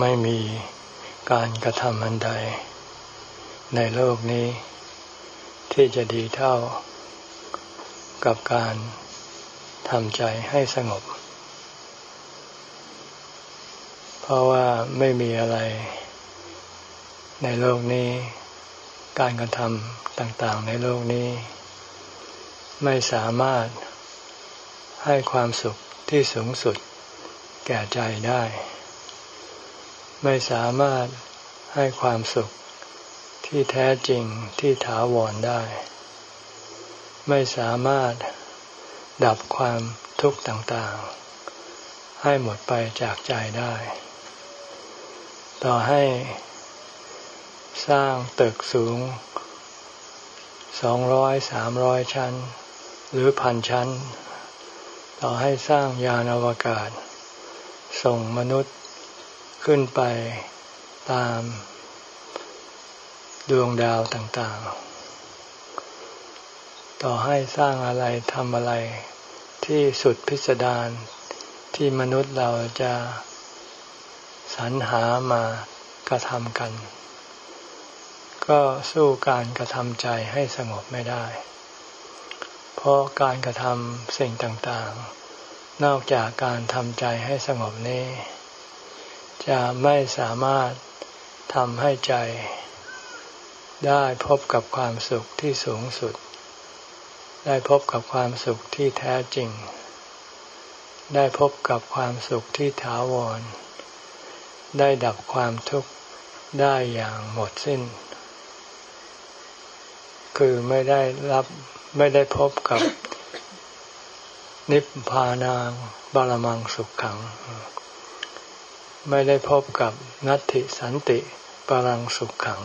ไม่มีการกระทำอันใด ในโลกนี้ ที่จะดีเท่า กับการทำใจให้สงบ เพราะว่าไม่มีอะไร ในโลกนี้ การกระทำต่างๆ ในโลกนี้ ไม่สามารถให้ความสุขที่สูงสุดแก่ใจได้ ไม่สามารถให้ความสุขที่แท้จริงที่ถาวรได้ ไม่สามารถดับความทุกข์ต่างๆ ให้หมดไปจากใจได้ ต่อให้สร้างตึกสูงสองร้อยสามร้อยชั้น หรือพันชั้น ต่อให้สร้างยานอวกาศ ส่งมนุษย์ ขึ้นไปตามดวงดาวต่างๆ ต่อให้สร้างอะไรทำอะไรที่สุดพิสดารที่มนุษย์เราจะสรรหามากระทำกัน ก็สู้การกระทำใจให้สงบไม่ได้ เพราะการกระทำสิ่งต่างๆ นอกจากการทำใจให้สงบนี้ จะไม่สามารถทำให้ใจ ได้พบกับความสุขที่สูงสุด ได้พบกับความสุขที่แท้จริง ได้พบกับความสุขที่ถาวร ได้ดับความทุกข์ได้อย่างหมดสิ้น คือไม่ได้รับไม่ได้พบกับนิพพานางบาลมังสุขขัง ไม่ได้พบกับนัตติสันติบาลังสุขขัง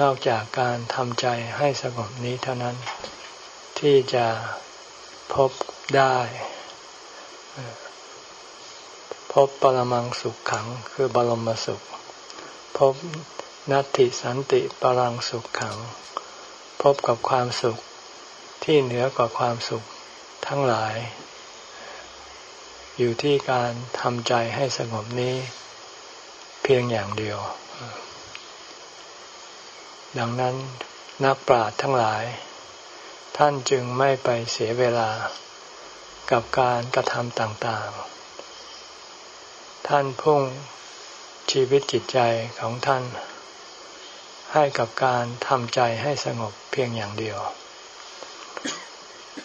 นอกจากการทำใจให้สงบนี้เท่านั้น ที่จะพบได้ พบปรมังสุขขัง คือบรมสุข พบนัตติสันติปรังสุขขัง พบกับความสุขที่เหนือกว่าความสุขทั้งหลาย อยู่ที่การทำใจให้สงบนี้ เพียงอย่างเดียว ดังนั้นนักปราชญ์ทั้งหลาย ท่านจึงไม่ไปเสียเวลากับการกระทำต่างๆ ท่านพุ่งชีวิตจิตใจของท่าน ให้กับการทำใจให้สงบเพียงอย่างเดียว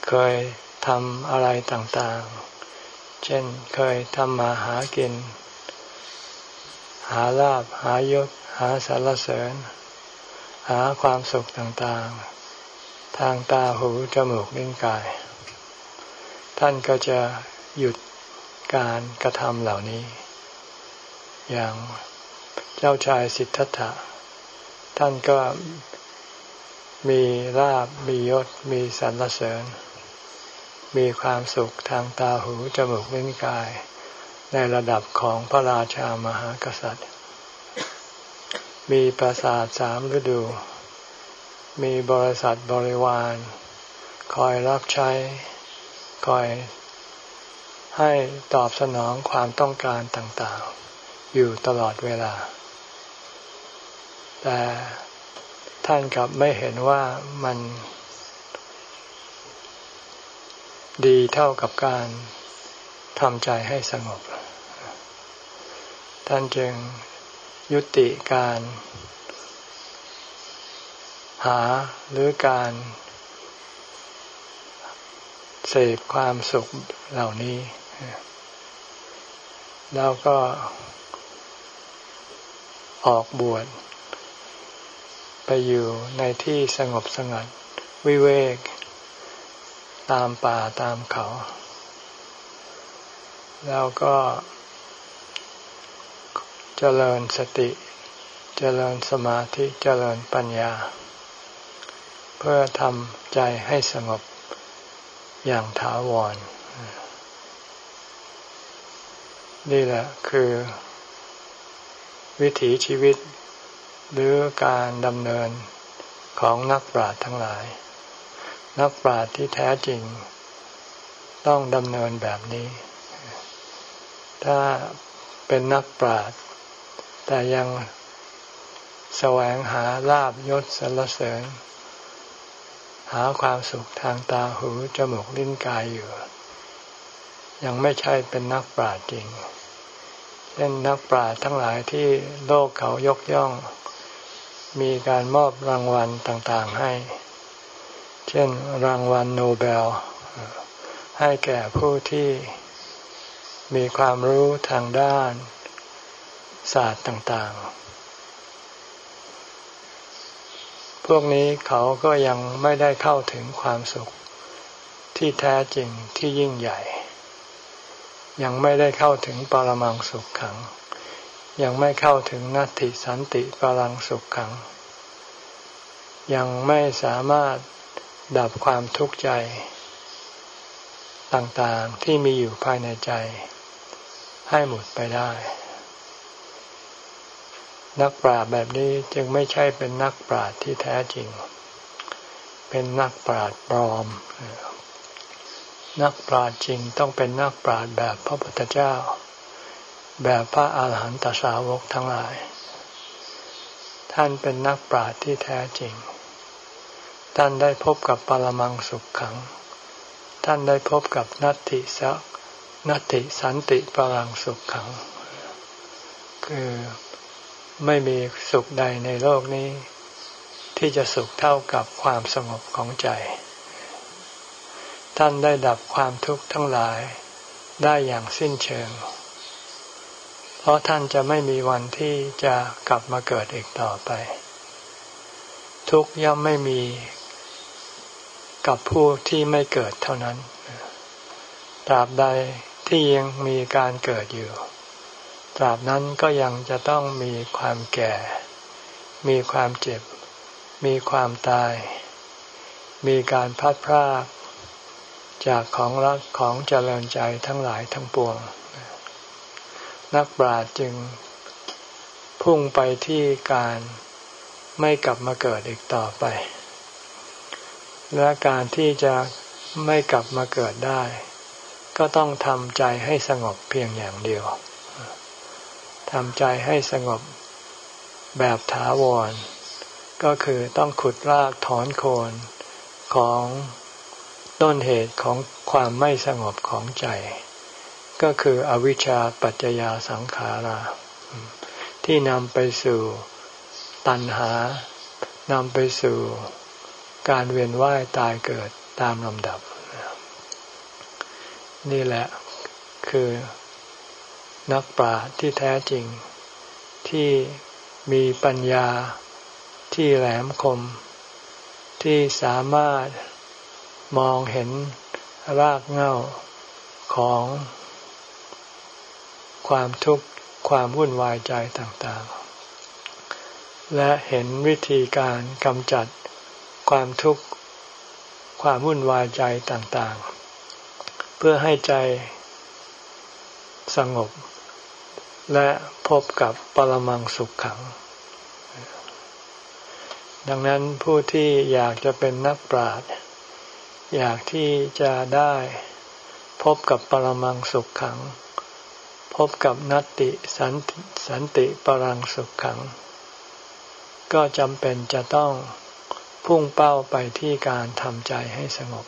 เคยทำอะไรต่างๆ เช่นเคยทำมาหากิน หาลาบหายศ หาสารเสริญ หาความสุขต่างๆ ทางตาหูจมูกลิ้นกาย ท่านก็จะหยุดการกระทำเหล่านี้ อย่างเจ้าชายสิทธัตถะ ท่านก็มีลาบมียศมีสรรเสริญ มีความสุขทางตาหูจมูกลิ้นกาย ในระดับของพระราชามหากษัตริย์ มีปราสาทสามฤดู มีบริษัทบริวาร คอยรับใช้ คอยให้ตอบสนองความต้องการต่างๆ อยู่ตลอดเวลา แต่ท่านกลับไม่เห็นว่ามัน ดีเท่ากับการทำใจให้สงบ ท่านจึงยุติการหาหรือการเสพความสุขเหล่านี้ แล้วก็ออกบวชไปอยู่ในที่สงบสงัด วิเวก ตามป่าตามเขา แล้วก็เจริญสติเจริญสมาธิเจริญปัญญา เพื่อทำใจให้สงบอย่างถาวร นี่แหละคือ วิถีชีวิตหรือการดำเนินของนักปราชญ์ทั้งหลาย นักปราชญ์ที่แท้จริง ต้องดำเนินแบบนี้ ถ้าเป็นนักปราชญ์แต่ยังแสวงหาลาบยศสรรเสริญ หาความสุขทางตาหูจมูกลิ้นกายอยู่ ยังไม่ใช่เป็นนักปราชญ์จริง เช่นนักปราชญ์ทั้งหลายที่โลกเขายกย่อง มีการมอบรางวัลต่างๆให้ เช่นรางวัลโนเบล ให้แก่ผู้ที่มีความรู้ทางด้านศาสตร์ต่าง ๆ พวกนี้เขาก็ยังไม่ได้เข้าถึงความสุขที่แท้จริงที่ยิ่งใหญ่ ยังไม่ได้เข้าถึงปรมังสุขขัง ยังไม่เข้าถึงนัตติสันติปรังสุขขัง ยังไม่สามารถ ดับความทุกข์ใจ ต่างๆที่มีอยู่ภายในใจ ให้หมดไปได้ นักปราชญ์แบบนี้จึงไม่ใช่เป็นนักปราชญ์ที่แท้จริง เป็นนักปราชญ์ปลอม นักปราชญ์จริงต้องเป็นนักปราชญ์แบบพระพุทธเจ้า แบบพระอาหารหันตสาวกทั้งหลาย ท่านเป็นนักปราชญ์ที่แท้จริง ท่านได้พบกับปรมังสุขขัง ท่านได้พบกับนัตติสักนัตติสันติปรังสุขขัง คือไม่มีสุขใดในโลกนี้ ที่จะสุขเท่ากับความสงบของใจ ท่านได้ดับความทุกข์ทั้งหลายได้อย่างสิ้นเชิง เพราะท่านจะไม่มีวันที่จะกลับมาเกิดอีกต่อไป ทุกย่อมไม่มี กับผู้ที่ไม่เกิดเท่านั้น ตราบใดที่ยังมีการเกิดอยู่ ตราบนั้นก็ยังจะต้องมีความแก่ มีความเจ็บ มีความตาย มีการพัดพรากจากของรักของเจริญใจทั้งหลายทั้งปวง นักปราชญ์จึงพุ่งไปที่การไม่กลับมาเกิดอีกต่อไป และการที่จะไม่กลับมาเกิดได้ ก็ต้องทำใจให้สงบเพียงอย่างเดียวทำใจให้สงบแบบถาวร ก็คือต้องขุดรากถอนโคนของต้นเหตุของความไม่สงบของใจ ก็คืออวิชชาปัจจยาสังขารา ที่นำไปสู่ตัณหานำไปสู่ การเวียนว่ายตายเกิดตามลำดับ นี่แหละคือนักปราชญ์ที่แท้จริง ที่มีปัญญาที่แหลมคม ที่สามารถมองเห็นรากเหง้าของความทุกข์ความวุ่นวายใจต่างๆ และเห็นวิธีการกำจัด ความทุกข์ความวุ่นวายใจต่างๆ เพื่อให้ใจสงบ และพบกับปรมังสุขขัง ดังนั้นผู้ที่อยากจะเป็นนักปราชญ์อยากที่จะได้พบกับปรมังสุขขัง พบกับนัตติสันสันติปรังสุขขัง ก็จำเป็นจะต้อง พุ่งเป้าไปที่การทำใจให้สงบ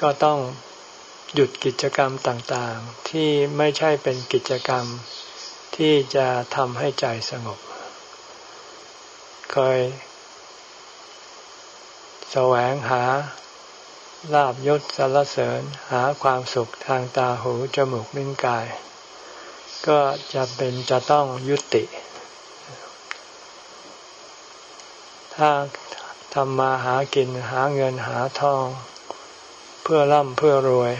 ก็ต้องหยุดกิจกรรมต่างๆ ที่ไม่ใช่เป็นกิจกรรมที่จะทำให้ใจสงบ เคยแสวงหาลาบยศสารเสริญหาความสุขทางตาหูจมูกลิ้นกาย ก็จะเป็นจะต้องยุติ ถ้าทำมาหากินหาเงินหาทอง เพื่อร่ำเพื่อรวย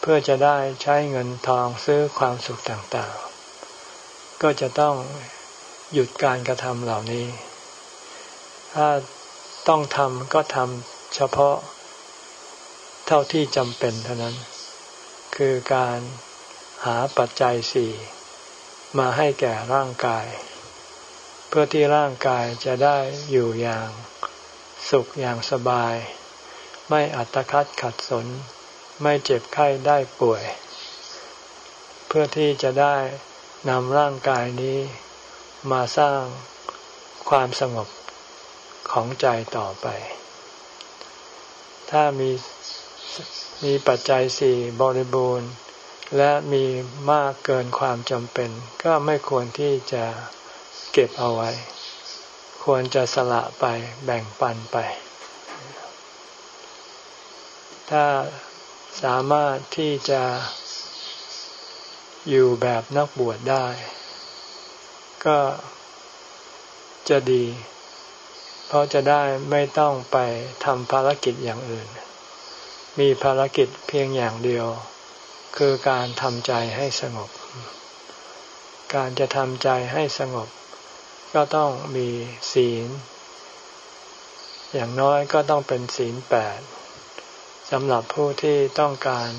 เพื่อจะได้ใช้เงินทองซื้อความสุขต่างๆ ก็จะต้องหยุดการกระทำเหล่านี้ ถ้าต้องทำก็ทำเฉพาะ เท่าที่จำเป็นเท่านั้น คือการหาปัจจัยสี่มาให้แก่ร่างกาย เพื่อที่ร่างกายจะได้อยู่อย่างสุขอย่างสบาย ไม่อัตคัดขัดสน ไม่เจ็บไข้ได้ป่วย เพื่อที่จะได้นำร่างกายนี้มาสร้างความสงบของใจต่อไป ถ้ามีมีปัจจัยสี่บริบูรณ์ และมีมากเกินความจำเป็น ก็ไม่ควรที่จะ เก็บเอาไว้ ควรจะสละไปแบ่งปันไป ถ้าสามารถที่จะอยู่แบบนักบวชได้ ก็จะดี เพราะจะได้ไม่ต้องไปทำภารกิจอย่างอื่น มีภารกิจเพียงอย่างเดียว คือการทำใจให้สงบ การจะทำใจให้สงบ ก็ต้องมีศีล อย่างน้อยก็ต้องเป็นศีลแปดสำหรับผู้ที่ต้องการ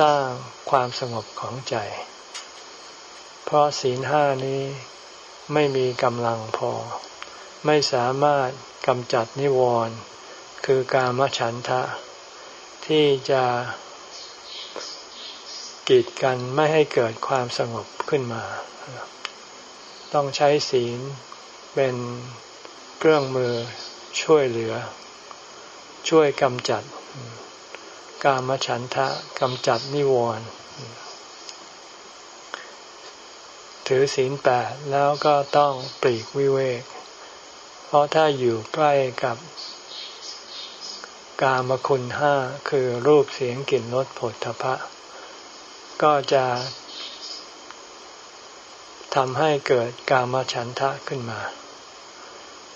สร้างความสงบของใจ เพราะศีลห้านี้ไม่มีกำลังพอ ไม่สามารถกำจัดนิวรณ์คือกามฉันทะ ที่จะกีดกันไม่ให้เกิดความสงบขึ้นมา ต้องใช้ศีลเป็นเครื่องมือช่วยเหลือ ช่วยกำจัด กามฉันทะกำจัดนิวรณ์ถือศีลแปดแล้วก็ต้องปลีกวิเวก เพราะถ้าอยู่ใกล้กับกามคุณห้าคือรูปเสียงกลิ่นรสผลทพะ ก็จะ ทำให้เกิดกามฉันทะขึ้นมา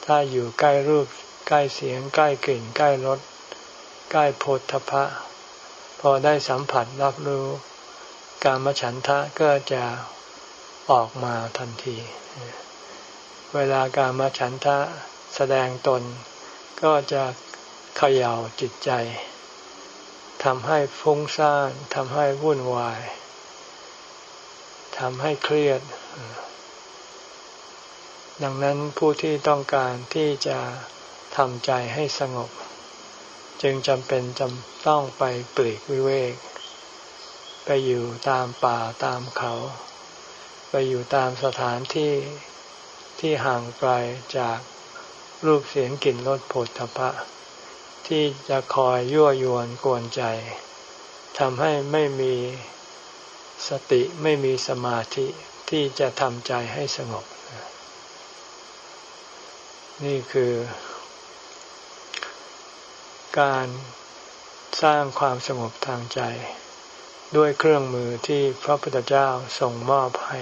ถ้าอยู่ใกล้รูปใกล้เสียง ใกล้กลิ่น ใกล้รสใกล้โพธพะ พอได้สัมผัสรับรู้ การมฉันทะก็จะออกมาทันที เวลาการมฉันทะแสดงตน ก็จะเขย่าจิตใจทำให้ฟุ้งซ่านทำให้วุ่นวายทำให้เครียด ดังนั้นผู้ที่ต้องการที่จะทำใจให้สงบ จึงจำเป็นจำต้องไปปลีกวิเวก ไปอยู่ตามป่าตามเขา ไปอยู่ตามสถานที่ที่ห่างไกลจากรูปเสียงกลิ่นรสผลทพะ ที่จะคอยยั่วยวนกวนใจทำให้ไม่มีสติไม่มีสมาธิ ที่จะทำใจให้สงบ นี่คือ การสร้างความสงบทางใจ ด้วยเครื่องมือที่พระพุทธเจ้าทรงมอบให้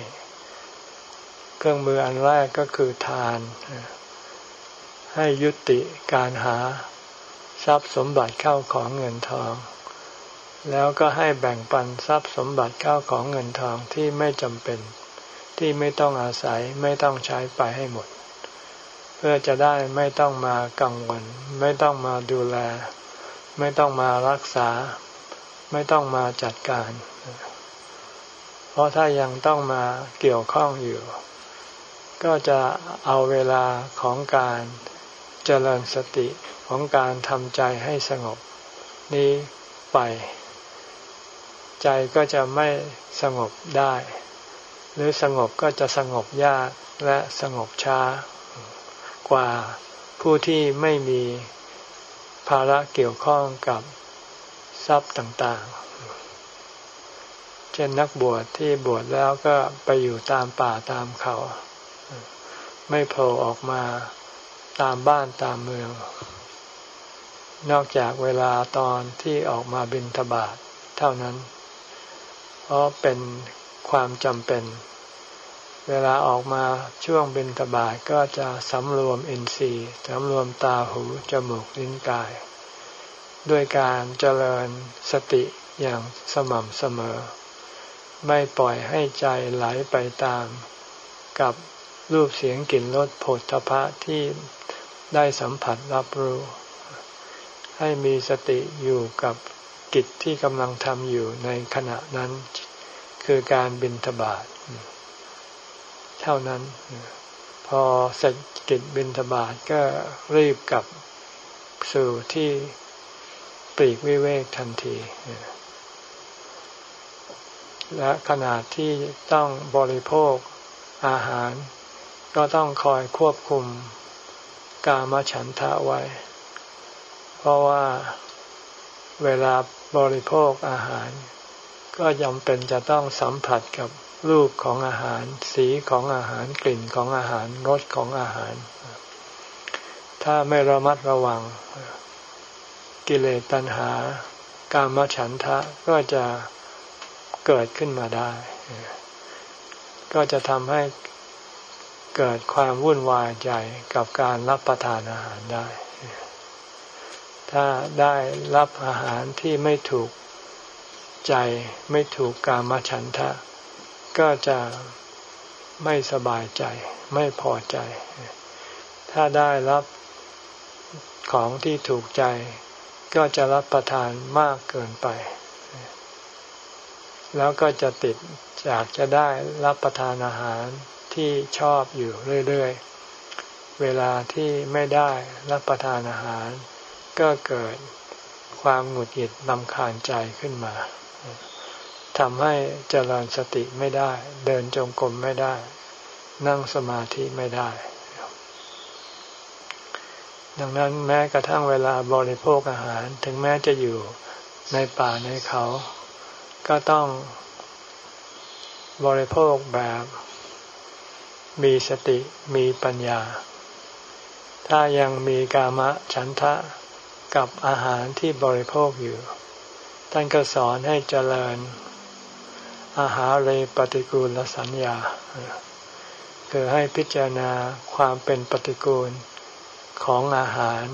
เครื่องมืออันแรกก็คือทาน ให้ยุติการหาทรัพย์สมบัติเข้าของเงินทอง แล้วก็ให้แบ่งปันทรัพย์สมบัติเข้าของเงินทองที่ไม่จำเป็น ที่ไม่ต้องอาศัยไม่ต้องใช้ไปให้หมด เพื่อจะได้ไม่ต้องมากังวล ไม่ต้องมาดูแล ไม่ต้องมารักษา ไม่ต้องมาจัดการ เพราะถ้ายังต้องมาเกี่ยวข้องอยู่ ก็จะเอาเวลาของการเจริญสติของการทำใจให้สงบ นี้ไป ใจก็จะไม่สงบได้ หรือสงบก็จะสงบยากและสงบช้า กว่าผู้ที่ไม่มีภาระเกี่ยวข้องกับทรัพย์ต่างๆ เช่นนักบวชที่บวชแล้วก็ไปอยู่ตามป่าตามเขา ไม่โผล่ออกมาตามบ้านตามเมือง นอกจากเวลาตอนที่ออกมาบินทบาทเท่านั้น เพราะเป็น ความจำเป็น เวลาออกมาช่วงบินตบาทก็จะสำรวมอินทรีย์สำรวมตาหูจมูกลิ้นกาย ด้วยการเจริญสติอย่างสม่ำเสมอ ไม่ปล่อยให้ใจไหลไปตาม กับรูปเสียงกลิ่นรสผลทพะที่ได้สัมผัสรับรู้ ให้มีสติอยู่กับกิจที่กำลังทำอยู่ในขณะนั้น คือการบินทบาทเท่านั้น พอเสร็จกิจบินทบาทก็รีบกลับสู่ที่ปีกวิเวกทันที และขณะที่ต้องบริโภคอาหาร ก็ต้องคอยควบคุมกามฉันทะไว้ เพราะว่าเวลาบริโภคอาหาร ก็ยำเป็นจะต้องสัมผัสกับรูปของอาหาร สีของอาหารกลิ่นของอาหารรสของอาหาร ถ้าไม่ระมัดระวัง กิเลสตัณหา การมฉันทะก็จะเกิดขึ้นมาได้ ก็จะทำให้เกิดความวุ่นวายใจกับการรับประทานอาหารได้ ถ้าได้รับอาหารที่ไม่ถูก ใจไม่ถูกกามฉันทะ ก็จะไม่สบายใจ ไม่พอใจ ถ้าได้รับของที่ถูกใจ ก็จะรับประทานมากเกินไป แล้วก็จะติดอยากจะได้รับประทานอาหารที่ชอบอยู่เรื่อยๆ เวลาที่ไม่ได้รับประทานอาหาร ก็เกิดความหงุดหงิดลำคาญใจขึ้นมา ทำให้เจริญสติไม่ได้ เดินจงกรมไม่ได้ นั่งสมาธิไม่ได้ ดังนั้นแม้กระทั่งเวลาบริโภคอาหารถึงแม้จะอยู่ในป่าในเขา ก็ต้องบริโภคแบบ มีสติมีปัญญา ถ้ายังมีกามะฉันทะกับอาหารที่บริโภคอยู่ ท่านก็สอนให้เจริญ อาหารเรปฏิกูลสัญญา คือให้พิจารณาความเป็นปฏิกูลของอาหาร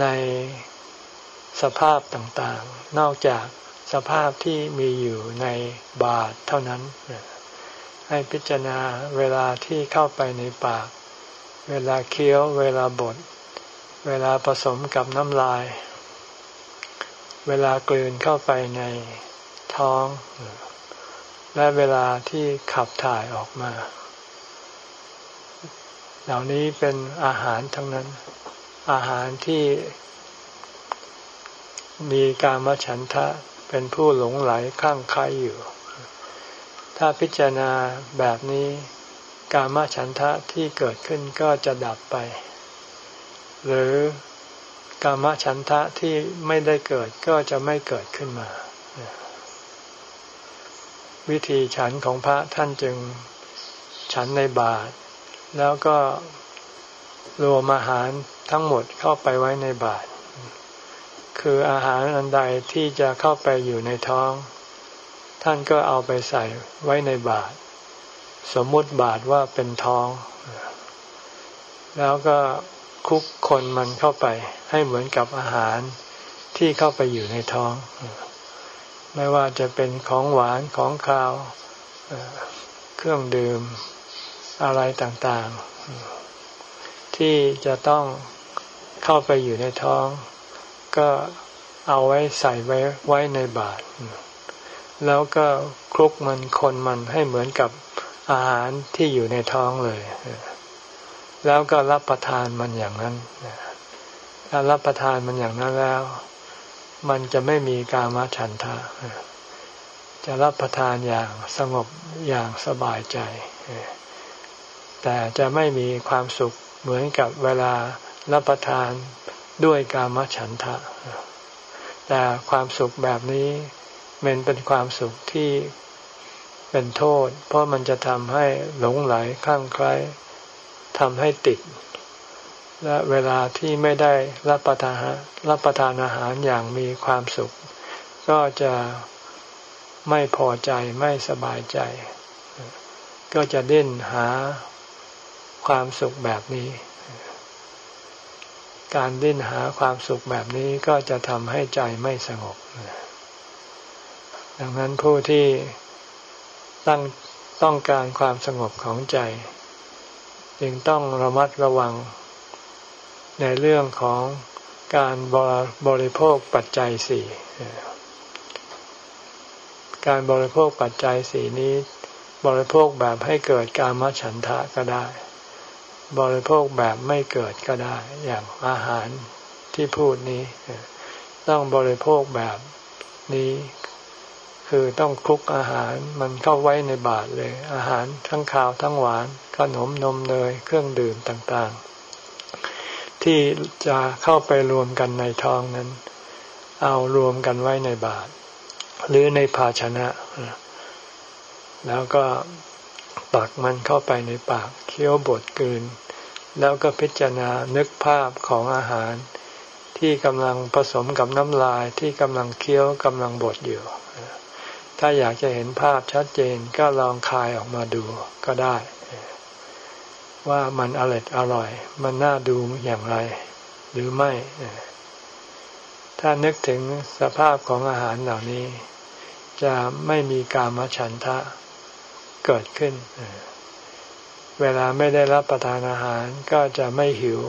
ในสภาพต่างๆ นอกจากสภาพที่มีอยู่ในบาทเท่านั้น ให้พิจารณาเวลาที่เข้าไปในปาก เวลาเคี้ยว เวลาบด เวลาผสมกับน้ำลาย เวลากลืนเข้าไปในท้อง และเวลาที่ขับถ่ายออกมา เหล่านี้เป็นอาหารทั้งนั้น อาหารที่มีการมฉันทะเป็นผู้หลงไหลข้างใครอยู่ ถ้าพิจารณาแบบนี้ การมฉันทะที่เกิดขึ้นก็จะดับไป หรือ กามฉันทะที่ไม่ได้เกิดก็จะไม่เกิดขึ้นมา วิธีฉันของพระท่านจึงฉันในบาตรแล้วก็รวมอาหารทั้งหมดเข้าไปไว้ในบาตรคืออาหารอันใดที่จะเข้าไปอยู่ในท้อง ท่านก็เอาไปใส่ไว้ในบาตรสมมุติบาตรว่าเป็นท้อง แล้วก็ คุกคนมันเข้าไปให้เหมือนกับอาหารที่เข้าไปอยู่ในท้อง ไม่ว่าจะเป็นของหวานของคาวเครื่องดื่มอะไรต่างๆ ที่จะต้องเข้าไปอยู่ในท้อง ก็เอาไว้ใส่ไว้ไว้ในบาตรแล้วก็คลุกมันคนมันให้เหมือนกับอาหารที่อยู่ในท้องเลย แล้วก็รับประทานมันอย่างนั้นถ้ารับประทานมันอย่างนั้นแล้ว มันจะไม่มีกามฉันทะจะรับประทานอย่างสงบอย่างสบายใจ แต่จะไม่มีความสุขเหมือนกับเวลารับประทานด้วยกามฉันทะ แต่ความสุขแบบนี้มันเป็นความสุขที่เป็นโทษ เพราะมันจะทำให้หลงไหลข้างใคร ทำให้ติด และเวลาที่ไม่ได้รับประทานรับประทานอาหารอย่างมีความสุข ก็จะไม่พอใจไม่สบายใจ ก็จะดิ้นหาความสุขแบบนี้ การดิ้นหาความสุขแบบนี้ก็จะทำให้ใจไม่สงบ ดังนั้นผู้ที่ตั้งต้องการความสงบของใจ จึงต้องระมัดระวัง ในเรื่องของการบริโภคปัจจัยสี่การบริโภคปัจจัยสี่นี้ บริโภคแบบให้เกิดการมฉันทะก็ได้ บริโภคแบบไม่เกิดก็ได้ อย่างอาหารที่พูดนี้ ต้องบริโภคแบบนี้ คือต้องคลุกอาหารมันเข้าไว้ในบาตรเลย อาหารทั้งข้าวทั้งหวานขนมนมเนยเครื่องดื่มต่างๆ ที่จะเข้าไปรวมกันในท้องนั้น เอารวมกันไว้ในบาตรหรือในภาชนะ แล้วก็ปักมันเข้าไปในปากเคี้ยวบดกืน แล้วก็พิจารณานึกภาพของอาหาร ที่กำลังผสมกับน้ำลายที่กำลังเคี้ยวกำลังบดอยู่ ถ้าอยากจะเห็นภาพชัดเจนก็ลองคายออกมาดูก็ได้ ว่ามันอร่อยอร่อย มันน่าดูอย่างไร หรือไม่ ถ้านึกถึงสภาพของอาหารเหล่านี้ จะไม่มีกามฉันทะเกิดขึ้น เวลาไม่ได้รับประทานอาหารก็จะไม่หิว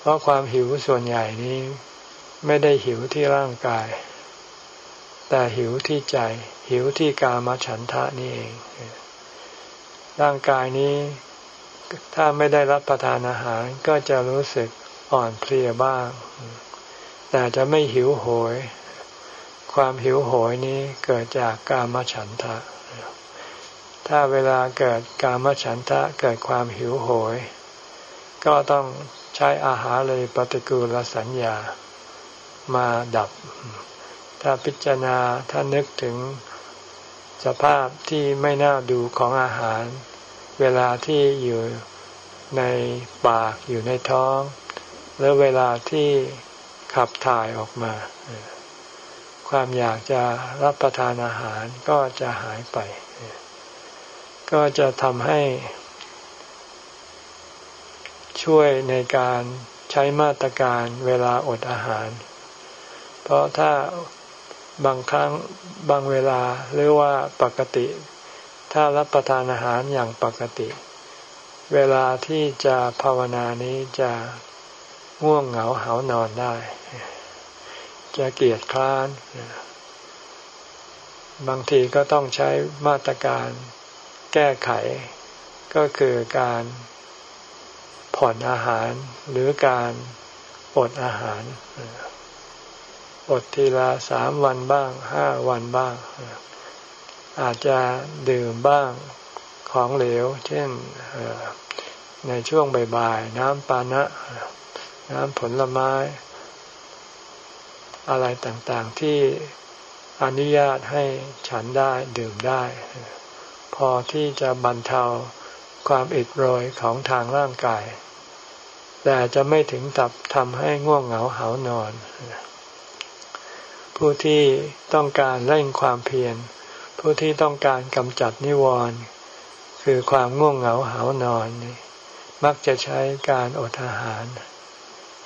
เพราะความหิวส่วนใหญ่นี้ ไม่ได้หิวที่ร่างกาย แต่หิวที่ใจ หิวที่กามฉันทะนี่เอง ร่างกายนี้ถ้าไม่ได้รับประทานอาหารก็จะรู้สึกอ่อนเพลียบ้าง แต่จะไม่หิวโหย ความหิวโหยนี้เกิดจากกามฉันทะ ถ้าเวลาเกิดกามฉันทะเกิดความหิวโหย ก็ต้องใช้อาหารเลยปฏิกูลสัญญามาดับ ถ้าพิจารณาถ้านึกถึงสภาพที่ไม่น่าดูของอาหาร เวลาที่อยู่ในปากอยู่ในท้อง หรือเวลาที่ขับถ่ายออกมา ความอยากจะรับประทานอาหารก็จะหายไป ก็จะทำให้ ช่วยในการใช้มาตรการเวลาอดอาหาร เพราะถ้า บางครั้งบางเวลาหรือว่าปกติ ถ้ารับประทานอาหารอย่างปกติ เวลาที่จะภาวนานี้จะง่วงเหงาหานอนได้ จะเกียดคร้าน บางทีก็ต้องใช้มาตรการแก้ไข ก็คือการผ่อนอาหารหรือการอดอาหาร อดทีละสามวันบ้างห้าวันบ้าง อาจจะดื่มบ้างของเหลว เช่นในช่วงบ่ายๆน้ำปานะ น้ำผลไม้ อะไรต่างๆที่อนุญาตให้ฉันได้ดื่มได้ พอที่จะบรรเทาความอิดโรยของทางร่างกาย แต่จะไม่ถึงกับทำให้ง่วงเหงาเหานอน ผู้ที่ต้องการเร่งความเพียร ผู้ที่ต้องการกำจัดนิวรณ์คือความง่วงเหงาหานอนนี่มักจะใช้การอดอาหาร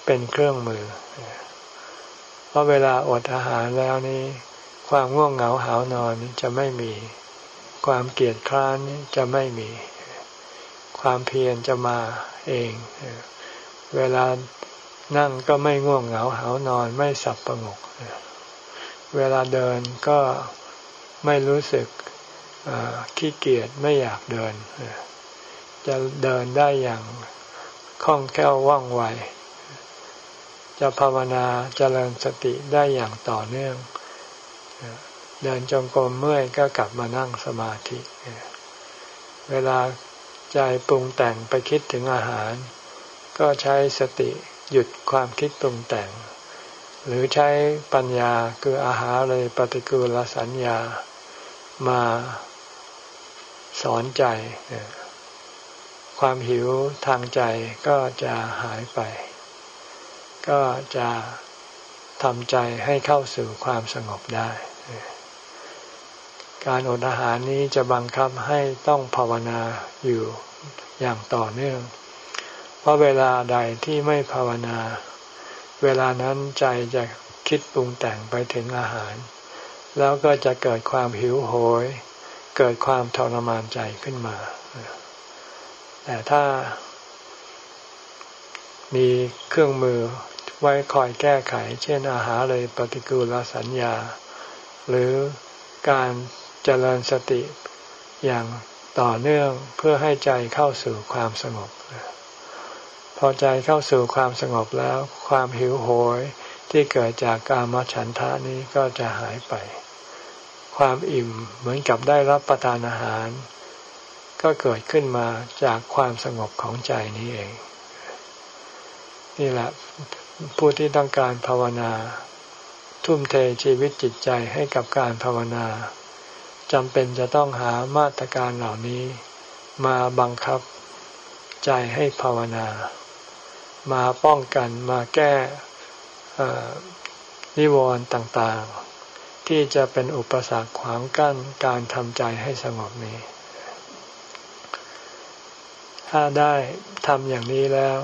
เป็นเครื่องมือ เพราะเวลาอดอาหารแล้วนี่ความง่วงเหงาหานอนจะไม่มี ความเกียดคร้านจะไม่มี ความเพียรจะมาเอง เวลานั่งก็ไม่ง่วงเหงาหานอนไม่สับประงก เวลาเดินก็ไม่รู้สึกขี้เกียจไม่อยากเดิน จะเดินได้อย่างคล่องแคล่วว่องไว จะภาวนาจเจริญสติได้อย่างต่อเนื่อง เดินจงกรมเมื่อยก็กลับมานั่งสมาธิ เวลาใจปรุงแต่งไปคิดถึงอาหาร ก็ใช้สติหยุดความคิดปรุงแต่ง หรือใช้ปัญญาคืออาหารเลยปฏิกูลสัญญามาสอนใจ ความหิวทางใจก็จะหายไป ก็จะทำใจให้เข้าสู่ความสงบได้ การอดอาหารนี้จะบังคับให้ต้องภาวนาอยู่อย่างต่อเนื่อง เพราะเวลาใดที่ไม่ภาวนา เวลานั้นใจจะคิดปรุงแต่งไปถึงอาหาร แล้วก็จะเกิดความหิวโหย เกิดความทรมานใจขึ้นมา แต่ถ้ามีเครื่องมือไว้คอยแก้ไข เช่นอาหารเลยปฏิกูลสัญญา หรือการเจริญสติอย่างต่อเนื่องเพื่อให้ใจเข้าสู่ความสงบ พอใจเข้าสู่ความสงบแล้ว ความหิวโหยที่เกิดจากการมฉันทะนี้ก็จะหายไป ความอิ่มเหมือนกับได้รับประทานอาหาร ก็เกิดขึ้นมาจากความสงบของใจนี้เอง นี่แหละผู้ที่ต้องการภาวนา ทุ่มเทชีวิตจิตใจให้กับการภาวนาจำเป็นจะต้องหามาตรการเหล่านี้ มาบังคับใจให้ภาวนา มาป้องกันมาแก้นิวรณ์ต่างๆ ที่จะเป็นอุปสรรคขวางกั้นการทำใจให้สงบนี้ ถ้าได้ทำอย่างนี้แล้ว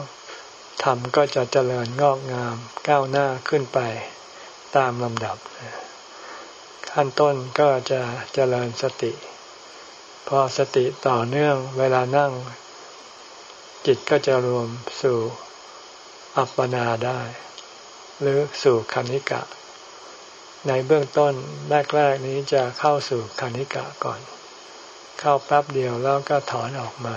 ธรรมก็จะเจริญงอกงามก้าวหน้าขึ้นไปตามลำดับ ขั้นต้นก็จะเจริญสติ พอสติต่อเนื่องเวลานั่ง จิตก็จะรวมสู่ อัปปนาได้ หรือสู่คณิกะ ในเบื้องต้นแรกๆนี้จะเข้าสู่คณิกะก่อน เข้าแป๊บเดียวแล้วก็ถอนออกมา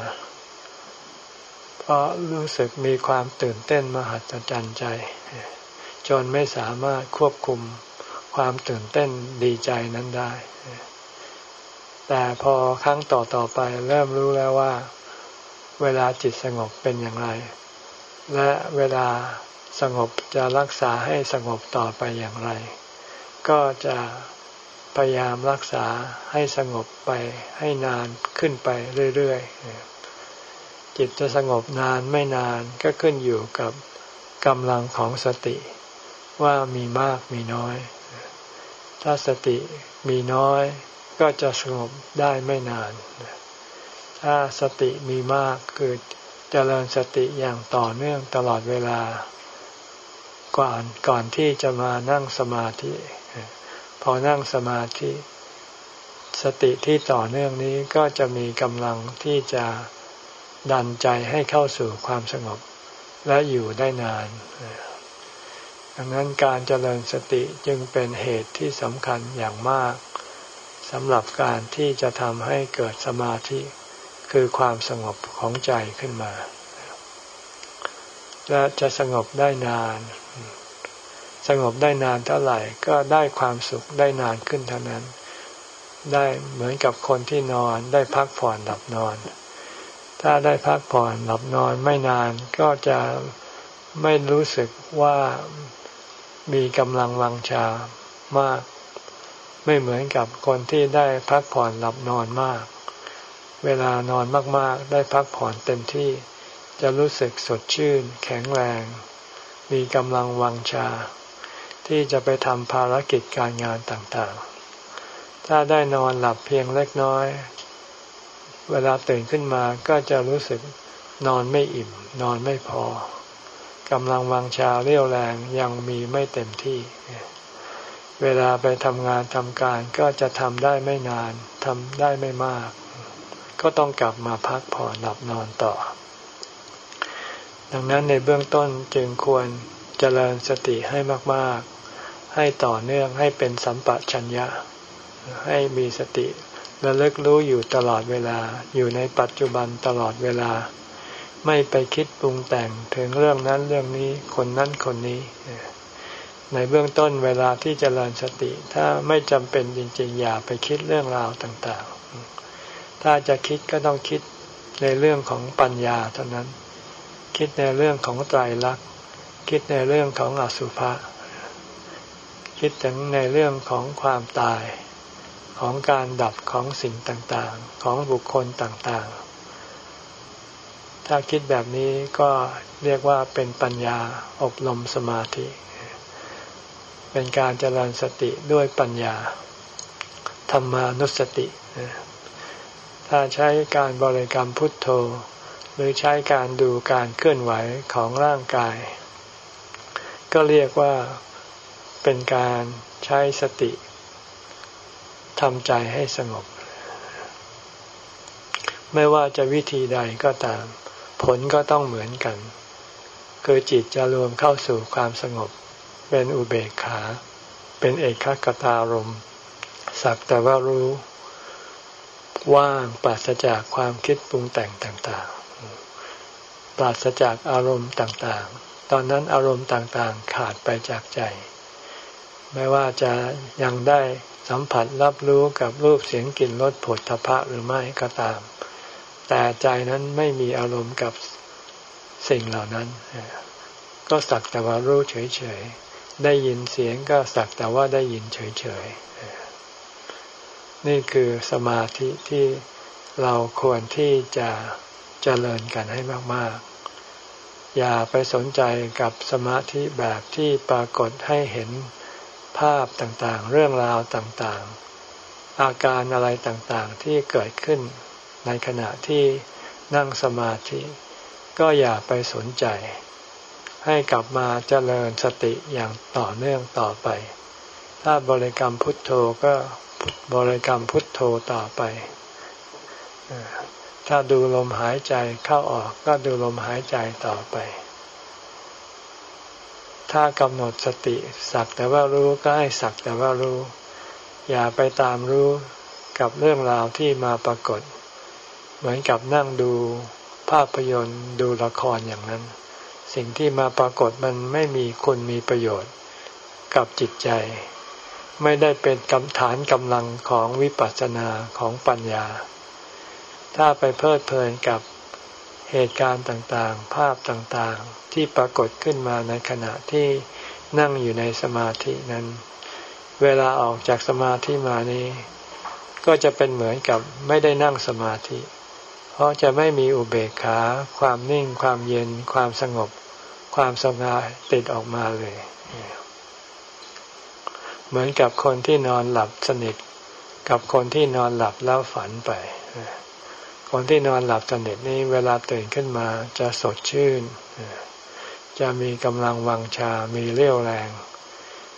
เพราะรู้สึกมีความตื่นเต้นมหัศจรรย์ใจ จนไม่สามารถควบคุมความตื่นเต้นดีใจนั้นได้ แต่พอครั้งต่อต่อไปเริ่มรู้แล้วว่า เวลาจิตสงบเป็นอย่างไร และเวลาสงบจะรักษาให้สงบต่อไปอย่างไร ก็จะพยายามรักษาให้สงบไปให้นานขึ้นไปเรื่อยๆจิตจะสงบนานไม่นานก็ขึ้นอยู่กับกำลังของสติ ว่ามีมากมีน้อย ถ้าสติมีน้อยก็จะสงบได้ไม่นาน ถ้าสติมีมากคือ เจริญสติอย่างต่อเนื่องตลอดเวลา ก่อนก่อนที่จะมานั่งสมาธิ พอนั่งสมาธิ สติที่ต่อเนื่องนี้ก็จะมีกำลังที่จะดันใจให้เข้าสู่ความสงบและอยู่ได้นาน ดังนั้นการเจริญสติจึงเป็นเหตุที่สำคัญอย่างมากสำหรับการที่จะทำให้เกิดสมาธิ คือความสงบของใจขึ้นมา และจะสงบได้นาน สงบได้นานเท่าไหร่ก็ได้ความสุขได้นานขึ้นเท่านั้น ได้เหมือนกับคนที่นอนได้พักผ่อนหลับนอน ถ้าได้พักผ่อนหลับนอนไม่นานก็จะไม่รู้สึกว่ามีกำลังวังชามาก ไม่เหมือนกับคนที่ได้พักผ่อนหลับนอนมาก เวลานอนมากๆ ได้พักผ่อนเต็มที่ จะรู้สึกสดชื่น แข็งแรง มีกำลังวังชา ที่จะไปทำภารกิจการงานต่างๆ ถ้าได้นอนหลับเพียงเล็กน้อย เวลาตื่นขึ้นมาก็จะรู้สึกนอนไม่อิ่ม นอนไม่พอกำลังวังชาเรี่ยวแรงยังมีไม่เต็มที่ เวลาไปทำงานทำการก็จะทำได้ไม่นานทำได้ไม่มาก ก็ต้องกลับมาพักผ่อนหลับนอนต่อ ดังนั้นในเบื้องต้นจึงควรเจริญสติให้มากๆ ให้ต่อเนื่องให้เป็นสัมปชัญญะ ให้มีสติระลึกรู้อยู่ตลอดเวลา อยู่ในปัจจุบันตลอดเวลา ไม่ไปคิดปรุงแต่งถึงเรื่องนั้นเรื่องนี้คนนั้นคนนี้ ในเบื้องต้นเวลาที่จเจริญสติ ถ้าไม่จำเป็นจริงๆ อย่าไปคิดเรื่องราวต่างๆ ถ้าจะคิดก็ต้องคิดในเรื่องของปัญญาเท่านั้น คิดในเรื่องของไตรลักษณ์ คิดในเรื่องของอสุภะ คิดถึงในเรื่องของความตาย ของการดับของสิ่งต่างๆ ของบุคคลต่างๆ ถ้าคิดแบบนี้ก็เรียกว่าเป็นปัญญาอบรมสมาธิ เป็นการเจริญสติด้วยปัญญา ธรรมานุสติ ถ้าใช้การบริกรรมพุทโธ หรือใช้การดูการเคลื่อนไหวของร่างกาย ก็เรียกว่าเป็นการใช้สติทำใจให้สงบ ไม่ว่าจะวิธีใดก็ตาม ผลก็ต้องเหมือนกัน คือจิตจะรวมเข้าสู่ความสงบ เป็นอุเบกขา เป็นเอกคตารมสักแต่ว่ารู้ ว่างปราศจากความคิดปรุงแต่งต่างๆ ปราศจากอารมณ์ต่างๆ ตอนนั้นอารมณ์ต่างๆ ขาดไปจากใจ ไม่ว่าจะยังได้สัมผัสรับรู้กับรูปเสียงกลิ่นรสผลทพะหรือไม่ก็ตาม แต่ใจนั้นไม่มีอารมณ์กับสิ่งเหล่านั้น ก็สักแต่ว่ารู้เฉยๆ ได้ยินเสียงก็สักแต่ว่าได้ยินเฉยๆ นี่คือสมาธิที่เราควรที่จะเจริญกันให้มากๆ อย่าไปสนใจกับสมาธิแบบที่ปรากฏให้เห็นภาพต่างๆ เรื่องราวต่างๆ อาการอะไรต่างๆที่เกิดขึ้นในขณะที่นั่งสมาธิ ก็อย่าไปสนใจ ให้กลับมาเจริญสติอย่างต่อเนื่องต่อไป ถ้าบริกรรมพุทโธก็ บริกรรมพุทโธต่อไป ถ้าดูลมหายใจเข้าออกก็ดูลมหายใจต่อไป ถ้ากำหนดสติสักแต่ว่ารู้ก็ให้สักแต่ว่ารู้ อย่าไปตามรู้กับเรื่องราวที่มาปรากฏ เหมือนกับนั่งดูภาพยนตร์ดูละครอย่างนั้น สิ่งที่มาปรากฏมันไม่มีคุณมีประโยชน์กับจิตใจ ไม่ได้เป็นกำฐานกำลังของวิปัสสนาของปัญญา ถ้าไปเพลิดเพลินกับเหตุการณ์ต่างๆ ภาพต่างๆ ที่ปรากฏขึ้นมาในขณะที่นั่งอยู่ในสมาธินั้น เวลาออกจากสมาธิมานี้ ก็จะเป็นเหมือนกับไม่ได้นั่งสมาธิ เพราะจะไม่มีอุเบกขา ความนิ่ง ความเย็น ความสงบ ความสงบติดออกมาเลย เหมือนกับคนที่นอนหลับสนิท กับคนที่นอนหลับแล้วฝันไป คนที่นอนหลับสนิทนี้เวลาตื่นขึ้นมาจะสดชื่น จะมีกำลังวังชา มีเรี่ยวแรง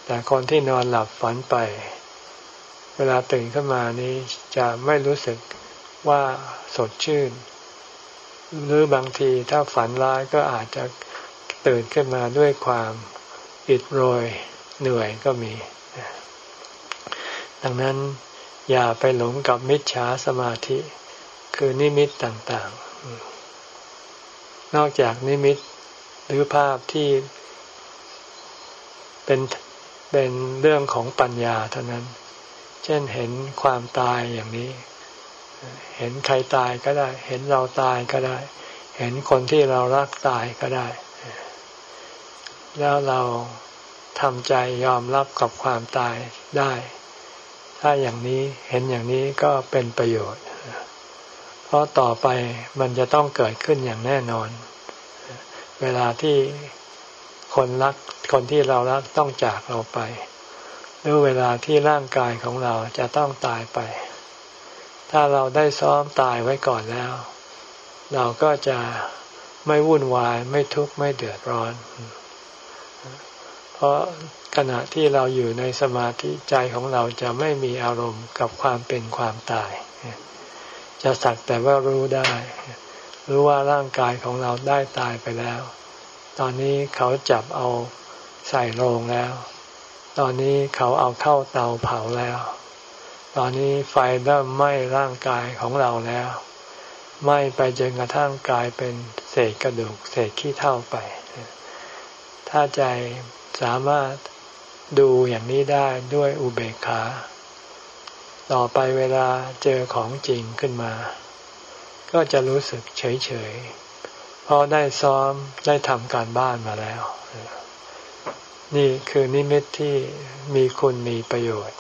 แต่คนที่นอนหลับฝันไป เวลาตื่นขึ้นมานี้จะไม่รู้สึกว่าสดชื่น หรือบางทีถ้าฝันร้ายก็อาจจะตื่นขึ้นมาด้วยความอิดโรยเหนื่อยก็มี ดังนั้นอย่าไปหลงกับมิจฉาสมาธิ คือนิมิตต่างๆ นอกจากนิมิตหรือภาพที่เป็นเป็นเรื่องของปัญญาเท่านั้น เช่นเห็นความตายอย่างนี้ เห็นใครตายก็ได้ เห็นเราตายก็ได้ เห็นคนที่เรารักตายก็ได้ แล้วเราทำใจยอมรับกับความตายได้ ถ้าอย่างนี้เห็นอย่างนี้ก็เป็นประโยชน์ เพราะต่อไปมันจะต้องเกิดขึ้นอย่างแน่นอน เวลาที่คนรักคนที่เรารักต้องจากเราไป หรือเวลาที่ร่างกายของเราจะต้องตายไป ถ้าเราได้ซ้อมตายไว้ก่อนแล้ว เราก็จะไม่วุ่นวายไม่ทุกข์ไม่เดือดร้อน เพราะขณะที่เราอยู่ในสมาธิใจของเราจะไม่มีอารมณ์กับความเป็นความตาย จะสักแต่ว่ารู้ได้ รู้ว่าร่างกายของเราได้ตายไปแล้ว ตอนนี้เขาจับเอาใส่โลงแล้ว ตอนนี้เขาเอาเข้าเตาเผาแล้ว ตอนนี้ไฟเริ่มไหม้ร่างกายของเราแล้วไหม้ไปจนกระทั่งกลายเป็นเศษกระดูกเศษขี้เท่าไป ถ้าใจ สามารถดูอย่างนี้ได้ด้วยอุเบกขา ต่อไปเวลาเจอของจริงขึ้นมา ก็จะรู้สึกเฉยเพราะได้ซ้อมได้ทำการบ้านมาแล้ว นี่คือนิมิตที่มีคุณมีประโยชน์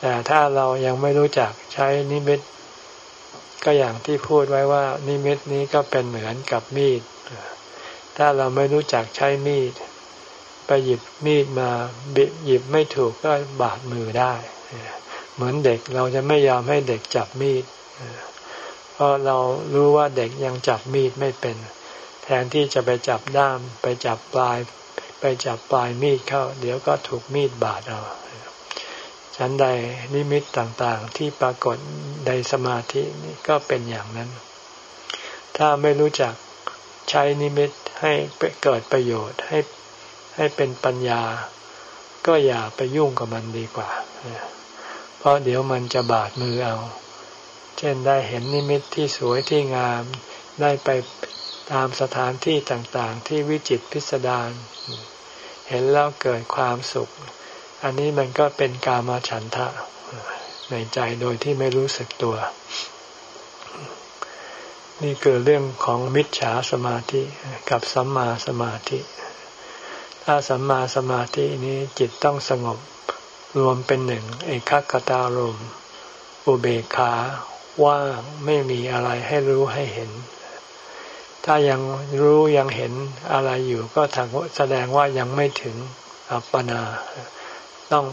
แต่ถ้าเรายังไม่รู้จักใช้นิมิต ก็อย่างที่พูดไว้ว่า นิมิตนี้ก็เป็นเหมือนกับมีด ถ้าเราไม่รู้จักใช้มีด ไปหยิบมีดมาบิหยิบไม่ถูกก็บาดมือได้ เหมือนเด็กเราจะไม่ยอมให้เด็กจับมีดเพราะเรารู้ว่าเด็กยังจับมีดไม่เป็น แทนที่จะไปจับด้าม ไปจับปลาย ไปจับปลายมีดเข้า เดี๋ยวก็ถูกมีดบาดเอาฉันใดนิมิตต่างๆ ที่ปรากฏในสมาธินี่ก็เป็นอย่างนั้น ถ้าไม่รู้จักใช้นิมิตให้เกิดประโยชน์ให้ ให้เป็นปัญญา ก็อย่าไปยุ่งกับมันดีกว่า เพราะเดี๋ยวมันจะบาดมือเอา เช่นได้เห็นนิมิตที่สวยที่งาม ได้ไปตามสถานที่ต่างๆ ที่วิจิตพิสดารเห็นแล้วเกิดความสุข อันนี้มันก็เป็นกามาฉันทะในใจโดยที่ไม่รู้สึกตัว นี่คือเรื่องของมิจฉาสมาธิกับสัมมาสมาธิ ถ้าสัมมาสมาธินี้จิตต้องสงบรวมเป็นหนึ่ง เอกคตารมอุเบกขาว่างไม่มีอะไรให้รู้ให้เห็น ถ้ายังรู้ยังเห็นอะไรอยู่ก็ทางแสดงว่ายังไม่ถึงอัปปนา ต้อง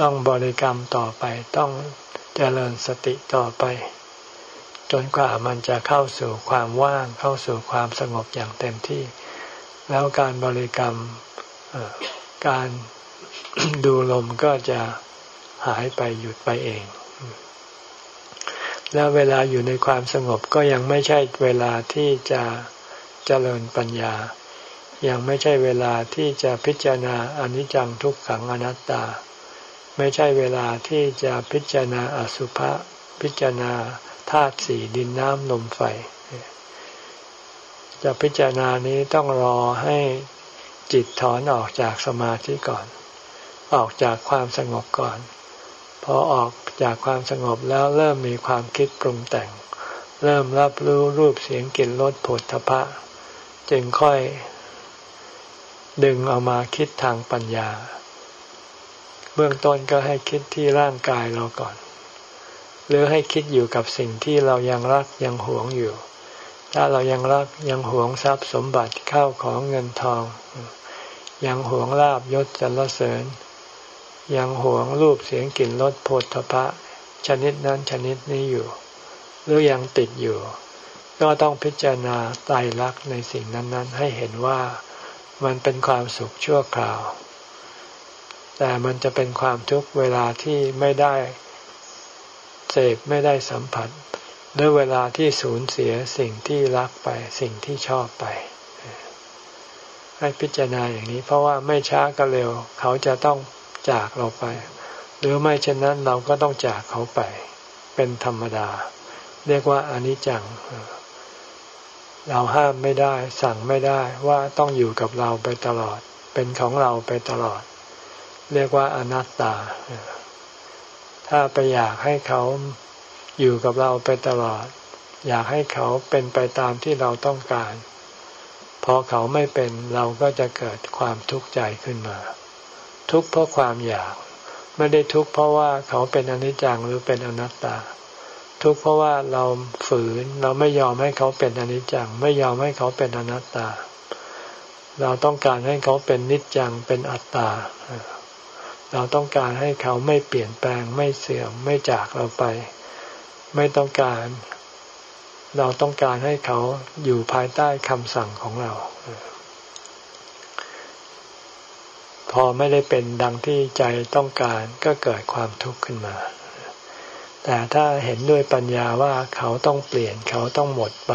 ต้องบริกรรมต่อไป ต้องเจริญสติต่อไป จนกว่ามันจะเข้าสู่ความว่างเข้าสู่ความสงบอย่างเต็มที่ แล้วการบริกรรมการดูลมก็จะหายไปหยุดไปเอง แล้วเวลาอยู่ในความสงบก็ยังไม่ใช่เวลาที่จะเจริญปัญญา ยังไม่ใช่เวลาที่จะพิจารณาอนิจจังทุกขังอนัตตา ไม่ใช่เวลาที่จะพิจารณาอสุภะพิจารณาธาตุสี่ดินน้ำลมไฟ จะพิจารณานี้ต้องรอให้จิตถอนออกจากสมาธิก่อน ออกจากความสงบก่อน พอออกจากความสงบแล้วเริ่มมีความคิดปรุงแต่ง เริ่มรับรู้รูปเสียงกลิ่นรสผลทพะ จึงค่อยดึงเอามาคิดทางปัญญา เบื้องต้นก็ให้คิดที่ร่างกายเราก่อน หรือให้คิดอยู่กับสิ่งที่เรายังรักยังหวงอยู่ ถ้าเรายังรักยังหวงทรัพย์สมบัติเข้าของเงินทอง ยังหวงลาบยศสรรเสริญ ยังหวงรูปเสียงกลิ่นรสโผฏฐพะ ชนิดนั้นชนิดนี้อยู่ หรือยังติดอยู่ ก็ต้องพิจารณาไตรลักษณ์ในสิ่งนั้นๆ ให้เห็นว่ามันเป็นความสุขชั่วคราว แต่มันจะเป็นความทุกข์เวลาที่ไม่ได้เสพไม่ได้สัมผัส หรือเวลาที่สูญเสียสิ่งที่รักไป สิ่งที่ชอบไป ให้พิจารณาอย่างนี้ เพราะว่าไม่ช้าก็เร็ว เขาจะต้องจากเราไป หรือไม่เช่นนั้นเราก็ต้องจากเขาไป เป็นธรรมดา เรียกว่าอนิจจัง เราห้ามไม่ได้ สั่งไม่ได้ว่าต้องอยู่กับเราไปตลอด เป็นของเราไปตลอด เรียกว่าอนัตตา ถ้าไปอยากให้เขา อยู่กับเราไปตลอด อยากให้เขาเป็นไปตามที่เราต้องการ พอเขาไม่เป็นเราก็จะเกิดความทุกข์ใจขึ้นมา ทุกข์เพราะความอยาก ไม่ได้ทุกข์เพราะว่าเขาเป็นอนิจจังหรือเป็นอนัตตา ทุกข์เพราะว่าเราฝืนเราไม่ยอมให้เขาเป็นอนิจจัง ไม่ยอมให้เขาเป็นอนัตตา เราต้องการให้เขาเป็นนิจจังเป็นอัตตาเราต้องการให้เขาไม่เปลี่ยนแปลงไม่เสื่อมไม่จากเราไป ไม่ต้องการ เราต้องการให้เขาอยู่ภายใต้คำสั่งของเรา พอไม่ได้เป็นดังที่ใจต้องการก็เกิดความทุกข์ขึ้นมา แต่ถ้าเห็นด้วยปัญญาว่าเขาต้องเปลี่ยนเขาต้องหมดไป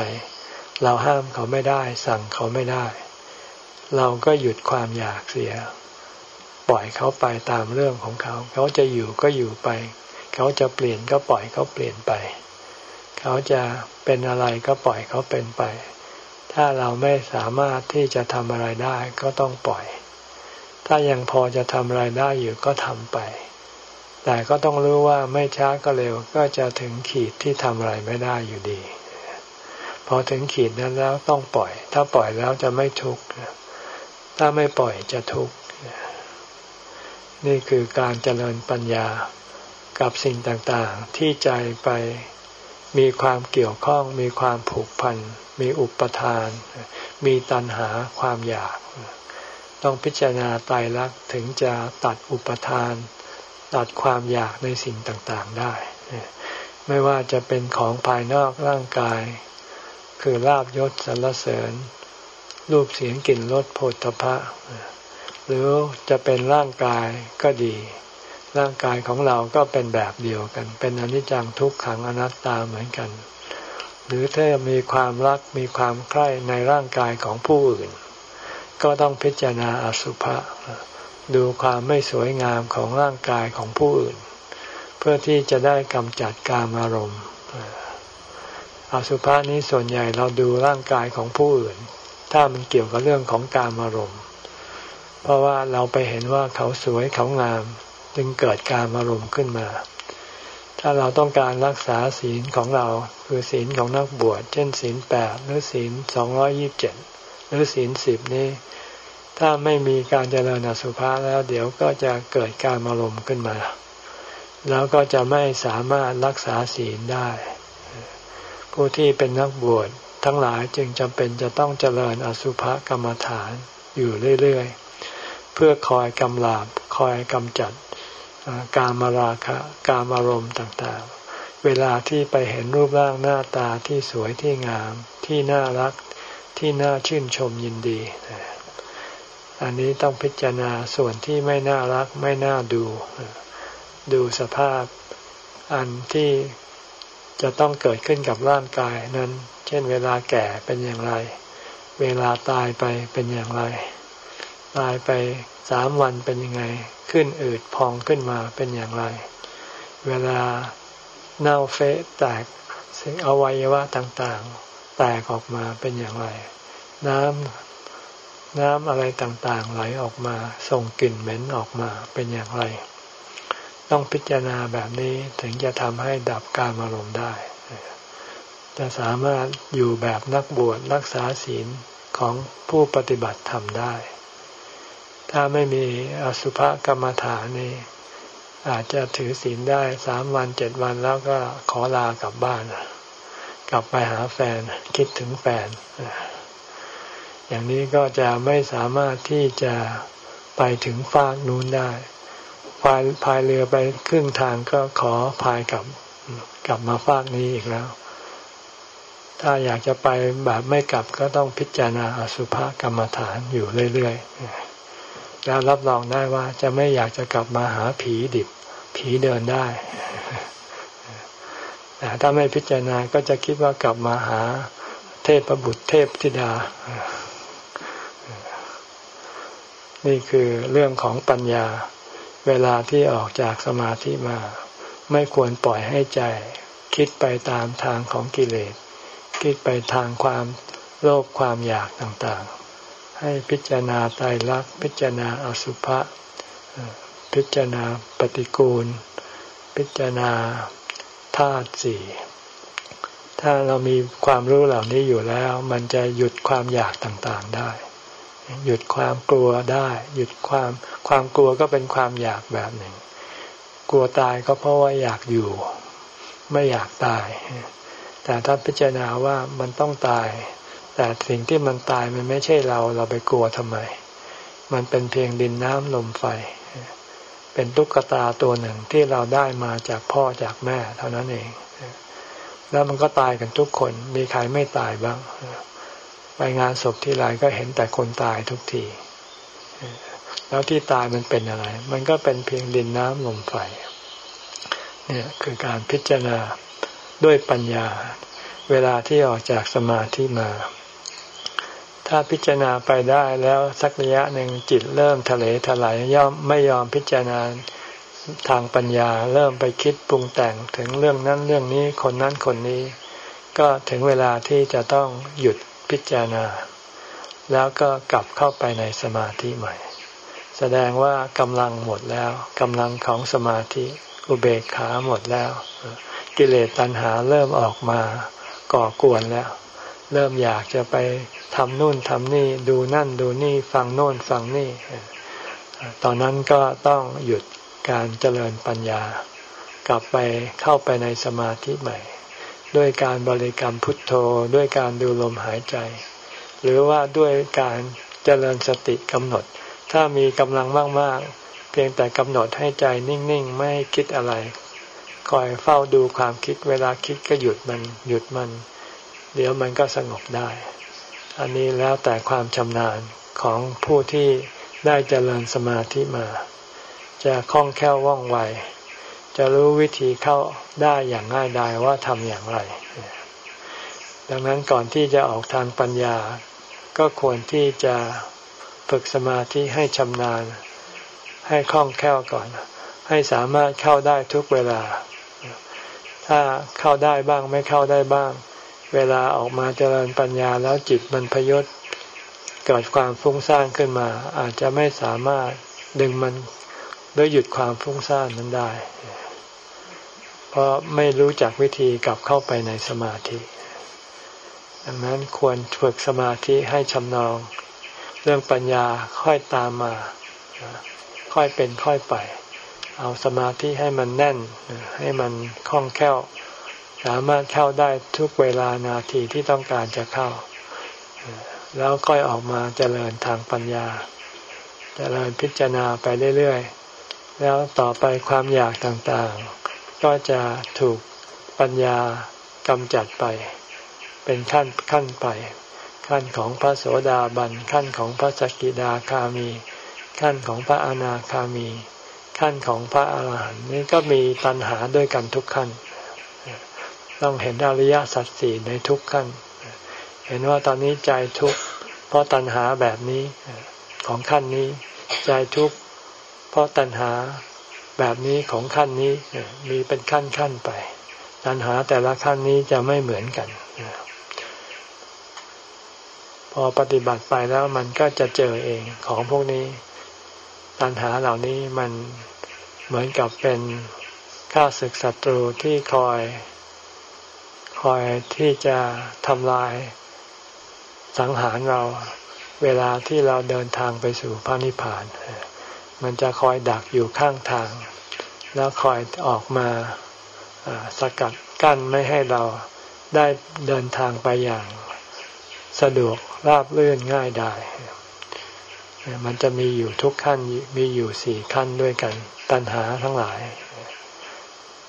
เราห้ามเขาไม่ได้ สั่งเขาไม่ได้ เราก็หยุดความอยากเสีย ปล่อยเขาไปตามเรื่องของเขา เขาจะอยู่ก็อยู่ไป เขาจะเปลี่ยนก็ปล่อยเขาเปลี่ยนไป เขาจะเป็นอะไรก็ปล่อยเขาเป็นไป ถ้าเราไม่สามารถที่จะทำอะไรได้ก็ต้องปล่อย ถ้ายังพอจะทำอะไรได้อยู่ก็ทำไป แต่ก็ต้องรู้ว่าไม่ช้าก็เร็วก็จะถึงขีดที่ทำอะไรไม่ได้อยู่ดี พอถึงขีดนั้นแล้วต้องปล่อย ถ้าปล่อยแล้วจะไม่ทุกข์ถ้าไม่ปล่อยจะทุกข์นี่คือการเจริญปัญญา กับสิ่งต่างๆ ที่ใจไปมีความเกี่ยวข้องมีความผูกพัน มีอุปทาน มีตัณหาความอยาก ต้องพิจารณาตายรักถึงจะตัดอุปทาน ตัดความอยากในสิ่งต่างๆได้ ไม่ว่าจะเป็นของภายนอกร่างกาย คือลาบยศสรรเสริญ รูปเสียงกลิ่นรสโผฏฐพะหรือจะเป็นร่างกายก็ดี ร่างกายของเราก็เป็นแบบเดียวกัน เป็นอนิจจังทุกขังอนัตตาเหมือนกัน หรือถ้ามีความรักมีความใคร่ในร่างกายของผู้อื่น ก็ต้องพิจารณาอสุภะดูความไม่สวยงามของร่างกายของผู้อื่น เพื่อที่จะได้กำจัดกามอารมณ์อสุภะนี้ส่วนใหญ่เราดูร่างกายของผู้อื่น ถ้ามันเกี่ยวกับเรื่องของการอารมณ์ เพราะว่าเราไปเห็นว่าเขาสวยเขางาม จึงเกิดการอารมณ์ขึ้นมา ถ้าเราต้องการรักษาศีลของเราคือศีลของนักบวช เช่นศีลแปดหรือศีลสองร้อยิบเจ็ดหรือศีลสิบนี้ ถ้าไม่มีการเจริญอสุภะแล้วเดี๋ยวก็จะเกิดการอารมณ์ขึ้นมา แล้วก็จะไม่สามารถรักษาศีลได้ ผู้ที่เป็นนักบวชทั้งหลายจึงจำเป็นจะต้องเจริญอสุภกรรมฐานอยู่เรื่อย ๆ เพื่อคอยกำลาบคอยกำจัด การมาราคะการอารมณ์ต่างๆ เวลาที่ไปเห็นรูปร่างหน้าตาที่สวยที่งาม ที่น่ารักที่น่าชื่นชมยินดี อันนี้ต้องพิจารณาส่วนที่ไม่น่ารักไม่น่าดู ดูสภาพอันที่จะต้องเกิดขึ้นกับร่างกายนั้น เช่นเวลาแก่เป็นอย่างไร เวลาตายไปเป็นอย่างไร ตายไป สามวันเป็นยังไง ขึ้นอืดพองขึ้นมาเป็นอย่างไร เวลาเน่าเฟะแตกสิ่งอวัยวะต่างๆ แตกออกมาเป็นอย่างไร น้ำน้ำอะไรต่างๆ ไหลออกมา ส่งกลิ่นเหม็นออกมาเป็นอย่างไร ต้องพิจารณาแบบนี้ถึงจะทำให้ดับการอารมณ์ได้ จะสามารถอยู่แบบนักบวชรักษาศีลของผู้ปฏิบัติธรรมได้ ถ้าไม่มีอสุภกรรมฐานนี่อาจจะถือศีลได้สามวันเจ็ดวันแล้วก็ขอลากลับบ้าน กลับไปหาแฟนคิดถึงแฟน อย่างนี้ก็จะไม่สามารถที่จะไปถึงฟากนู้นได้พายพายเรือไปครึ่งทางก็ขอพายกลับกลับมาฟากนี้อีกแล้ว ถ้าอยากจะไปแบบไม่กลับก็ต้องพิจารณาอสุภกรรมฐานอยู่เรื่อยๆ แล้วรับรองได้ว่าจะไม่อยากจะกลับมาหาผีดิบ ผีเดินได้แต่ถ้าไม่พิจารณาก็จะคิดว่ากลับมาหาเทพบุตรเทพธิดา นี่คือเรื่องของปัญญา เวลาที่ออกจากสมาธิมา ไม่ควรปล่อยให้ใจ คิดไปตามทางของกิเลส คิดไปทางความโลภความอยากต่างๆ ให้พิจารณาไตรลักพิจารณาอสุภะพิจารณาปฏิกูล พิจารณาธาตุสี่ถ้าเรามีความรู้เหล่านี้อยู่แล้ว มันจะหยุดความอยากต่างๆได้ หยุดความกลัวได้ หยุดความความกลัวก็เป็นความอยากแบบหนึ่ง กลัวตายก็เพราะว่าอยากอยู่ ไม่อยากตาย แต่ถ้าพิจารณาว่ามันต้องตาย แต่สิ่งที่มันตายมันไม่ใช่เราเราไปกลัวทำไม มันเป็นเพียงดินน้ำลมไฟ เป็นตุ๊กตาตัวหนึ่งที่เราได้มาจากพ่อจากแม่ เท่านั้นเอง แล้วมันก็ตายกันทุกคนมีใครไม่ตายบ้าง ไปงานศพที่ไรก็เห็นแต่คนตายทุกที แล้วที่ตายมันเป็นอะไร มันก็เป็นเพียงดินน้ำลมไฟ เนี่ยคือการพิจารณาด้วยปัญญาเวลาที่ออกจากสมาธิมา ถ้าพิจารณาไปได้แล้วสักระยะหนึ่งจิตเริ่มทะเลถลายย่อมไม่ยอมพิจารณาทางปัญญา เริ่มไปคิดปรุงแต่งถึงเรื่องนั้นเรื่องนี้คนนั้นคนนี้ ก็ถึงเวลาที่จะต้องหยุดพิจารณา แล้วก็กลับเข้าไปในสมาธิใหม่ แสดงว่ากำลังหมดแล้วกำลังของสมาธิอุเบกขาหมดแล้ว กิเลสตัณหาเริ่มออกมาก่อกวนแล้ว เริ่มอยากจะไปทำนู่นทำนี่ ดูนั่นดูนี่ฟังโน่นฟังนี่ ตอนนั้นก็ต้องหยุดการเจริญปัญญา กลับไปเข้าไปในสมาธิใหม่ ด้วยการบริกรรมพุทโธด้วยการดูลมหายใจ หรือว่าด้วยการเจริญสติกำหนด ถ้ามีกำลังมากๆ เพียงแต่กำหนดให้ใจนิ่งๆ ไม่คิดอะไรคอยเฝ้าดูความคิดเวลาคิดก็หยุดมันหยุดมัน เดี๋ยวมันก็สงบได้ อันนี้แล้วแต่ความชำนาญของผู้ที่ได้เจริญสมาธิมา จะคล่องแคล่วว่องไว จะรู้วิธีเข้าได้อย่างง่ายดายว่าทำอย่างไร ดังนั้นก่อนที่จะออกทางปัญญา ก็ควรที่จะฝึกสมาธิให้ชำนาญ ให้คล่องแคล่วก่อน ให้สามารถเข้าได้ทุกเวลา ถ้าเข้าได้บ้างไม่เข้าได้บ้าง เวลาออกมาเจริญปัญญาแล้วจิตมันพยศเกิดความฟุ้งซ่านขึ้นมา อาจจะไม่สามารถดึงมันหรือหยุดความฟุ้งซ่านนั้นได้ เพราะไม่รู้จักวิธีกลับเข้าไปในสมาธิ ดังนั้นควรฝึกสมาธิให้ชำนอง เรื่องปัญญาค่อยตามมา ค่อยเป็นค่อยไป เอาสมาธิให้มันแน่นให้มันคล่องแคล่ว สามารถเข้าได้ทุกเวลานาทีที่ต้องการจะเข้า แล้วค่อยออกมาเจริญทางปัญญา เจริญพิจารณาไปเรื่อยๆ แล้วต่อไปความอยากต่างๆ ก็จะถูกปัญญากำจัดไป เป็นขั้นขั้นไป ขั้นของพระโสดาบันขั้นของพระสกิดาคามี ขั้นของพระอนาคามี ขั้นของพระอาหารหันต์นี่ก็มีปัญหาด้วยกันทุกขั้น ต้องเห็นอริยสัจสี่ในทุกขั้น เห็นว่าตอนนี้ใจทุกข์เพราะตัณหาแบบนี้ของขั้นนี้ ใจทุกข์เพราะตัณหาแบบนี้ของขั้นนี้มีเป็นขั้นขั้นไป ตัณหาแต่ละขั้นนี้จะไม่เหมือนกัน พอปฏิบัติไปแล้วมันก็จะเจอเองของพวกนี้ ตัณหาเหล่านี้มันเหมือนกับเป็นข้าศึกศัตรูที่คอย คอยที่จะทำลายสังหารเราเวลาที่เราเดินทางไปสู่พระนิพพาน มันจะคอยดักอยู่ข้างทาง แล้วคอยออกมาสกัดกั้นไม่ให้เราได้เดินทางไปอย่างสะดวกราบรื่นง่ายได้ มันจะมีอยู่ทุกขั้นมีอยู่สี่ขั้นด้วยกัน ตัณหาทั้งหลาย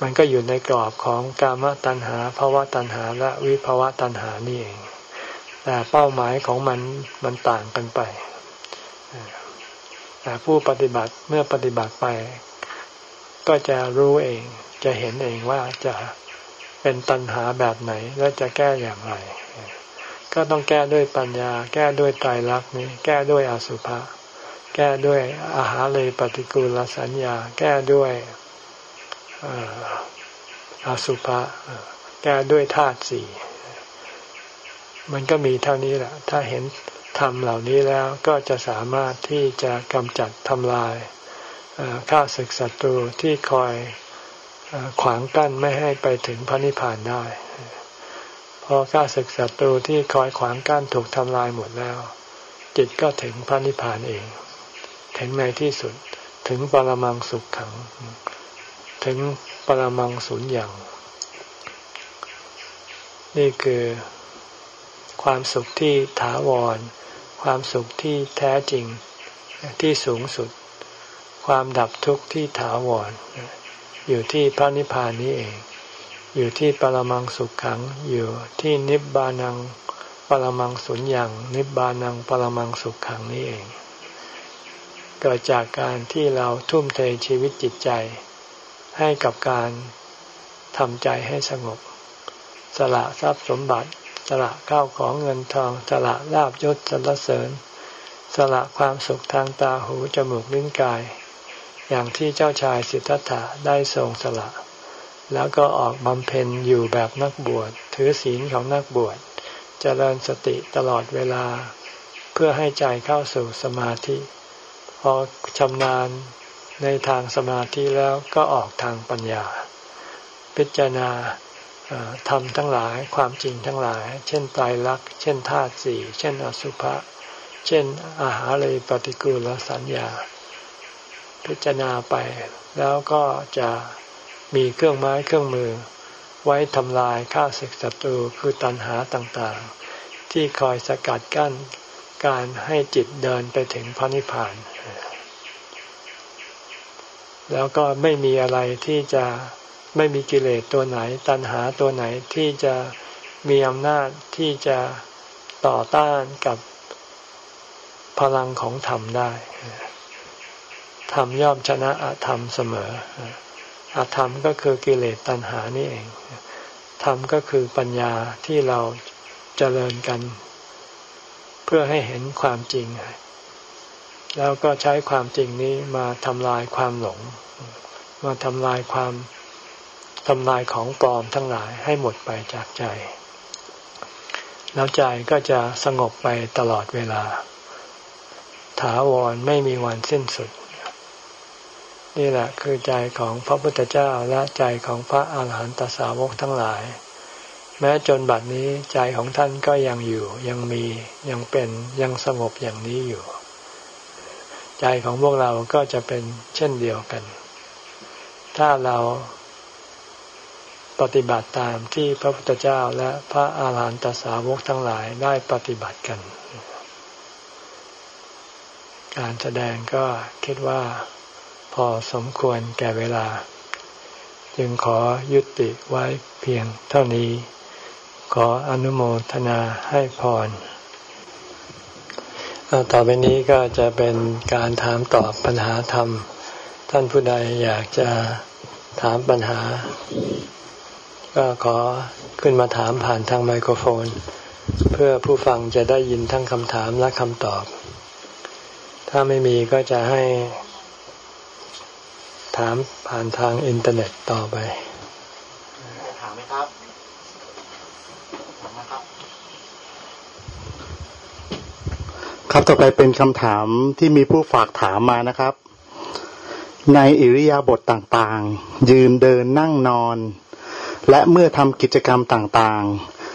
มันก็อยู่ในกรอบของกามตัณหาภาวะตัณหาและวิภาวะตัณหานี่เอง แต่เป้าหมายของมันมันต่างกันไป แต่ผู้ปฏิบัติเมื่อปฏิบัติไป ก็จะรู้เอง จะเห็นเองว่าจะเป็นตัณหาแบบไหนและจะแก้อย่างไร ก็ต้องแก้ด้วยปัญญา แก้ด้วยไตรลักษณ์นี้ แก้ด้วยอสุภะแก้ด้วยอาหารเลยปฏิกูลสัญญา แก้ด้วย อาสุภะแก้ด้วยธาตุสี่มันก็มีเท่านี้แหละ ถ้าเห็นธรรมเหล่านี้แล้วก็จะสามารถที่จะกำจัดทำลายข้าศึกศัตรูที่คอยขวางกั้นไม่ให้ไปถึงพระนิพพานได้พอข้าศึกศัตรูที่คอยขวางกั้นถูกทำลายหมดแล้ว จิตก็ถึงพระนิพพานเอง ถึงในที่สุดถึงปรมังสุขขัง ถึงปรมังสุญญ์อย่าง นี่คือความสุขที่ถาวร ความสุขที่แท้จริงที่สูงสุด ความดับทุกข์ที่ถาวร อยู่ที่พระนิพพานนี้เอง อยู่ที่ปรมังสุขขัง อยู่ที่นิบบานังปรมังสุญญ์อย่าง นิบบานังปรมังสุขขังนี้เอง เกิดจากการที่เราทุ่มเทชีวิตจิตใจ ให้กับการทำใจให้สงบ สละทรัพย์สมบัติ สละข้าวของเงินทอง สละลาบยศสรรเสริญ สละความสุขทางตาหูจมูกลิ้นกาย อย่างที่เจ้าชายสิทธัตถะได้ทรงสละ แล้วก็ออกบำเพ็ญอยู่แบบนักบวช ถือศีลของนักบวช เจริญสติตลอดเวลา เพื่อให้ใจเข้าสู่สมาธิ พอชำนาญ ในทางสมาธิแล้วก็ออกทางปัญญา พิจารณาธรรมทั้งหลายความจริงทั้งหลาย เช่นตายรัก เช่นธาตุสี่เช่นอสุภะเช่นอาหารเลยปฏิกูลสัญญา พิจารณาไป แล้วก็จะมีเครื่องไม้เครื่องมือ ไว้ทำลายข้าศึกศัตรูคือตัณหาต่างๆ ที่คอยสกัดกั้นการให้จิตเดินไปถึงพระนิพพาน แล้วก็ไม่มีอะไรที่จะไม่มีกิเลสตัวไหน ตัณหาตัวไหนที่จะมีอำนาจที่จะต่อต้านกับพลังของธรรมได้ธรรมย่อมชนะอธรรมเสมออธรรมก็คือกิเลสตัณหานี่เองธรรมก็คือปัญญาที่เราเจริญกัน เพื่อให้เห็นความจริง แล้วก็ใช้ความจริงนี้มาทำลายความหลง มาทำลายความทำลายของปลอมทั้งหลายให้หมดไปจากใจ แล้วใจก็จะสงบไปตลอดเวลา ถาวรไม่มีวันสิ้นสุด นี่แหละคือใจของพระพุทธเจ้าและใจของพระอาหารหันตสาวกทั้งหลาย แม้จนบัดนี้ใจของท่านก็ยังอยู่ ยังมียังเป็นยังสงบอย่างนี้อยู่ ใจของพวกเราก็จะเป็นเช่นเดียวกัน ถ้าเราปฏิบัติตามที่พระพุทธเจ้าและพระอาหารหันตสาวกทั้งหลายได้ปฏิบัติกัน การแสดงก็คิดว่าพอสมควรแก่เวลา จึงขอยุติไว้เพียงเท่านี้ ขออนุโมทนาให้พร ต่อไปนี้ก็จะเป็นการถามตอบปัญหาธรรม ท่านผู้ใดอยากจะถามปัญหา ก็ขอขึ้นมาถามผ่านทางไมโครโฟน เพื่อผู้ฟังจะได้ยินทั้งคำถามและคำตอบ ถ้าไม่มีก็จะให้ถามผ่านทางอินเทอร์เน็ตต่อไป ถามไหมครับถามครับ ครับต่อไปเป็นคำถามที่มีผู้ฝากถามมานะครับ ในอิริยาบถต่างๆ ยืนเดินนั่งนอน และเมื่อทำกิจกรรมต่าง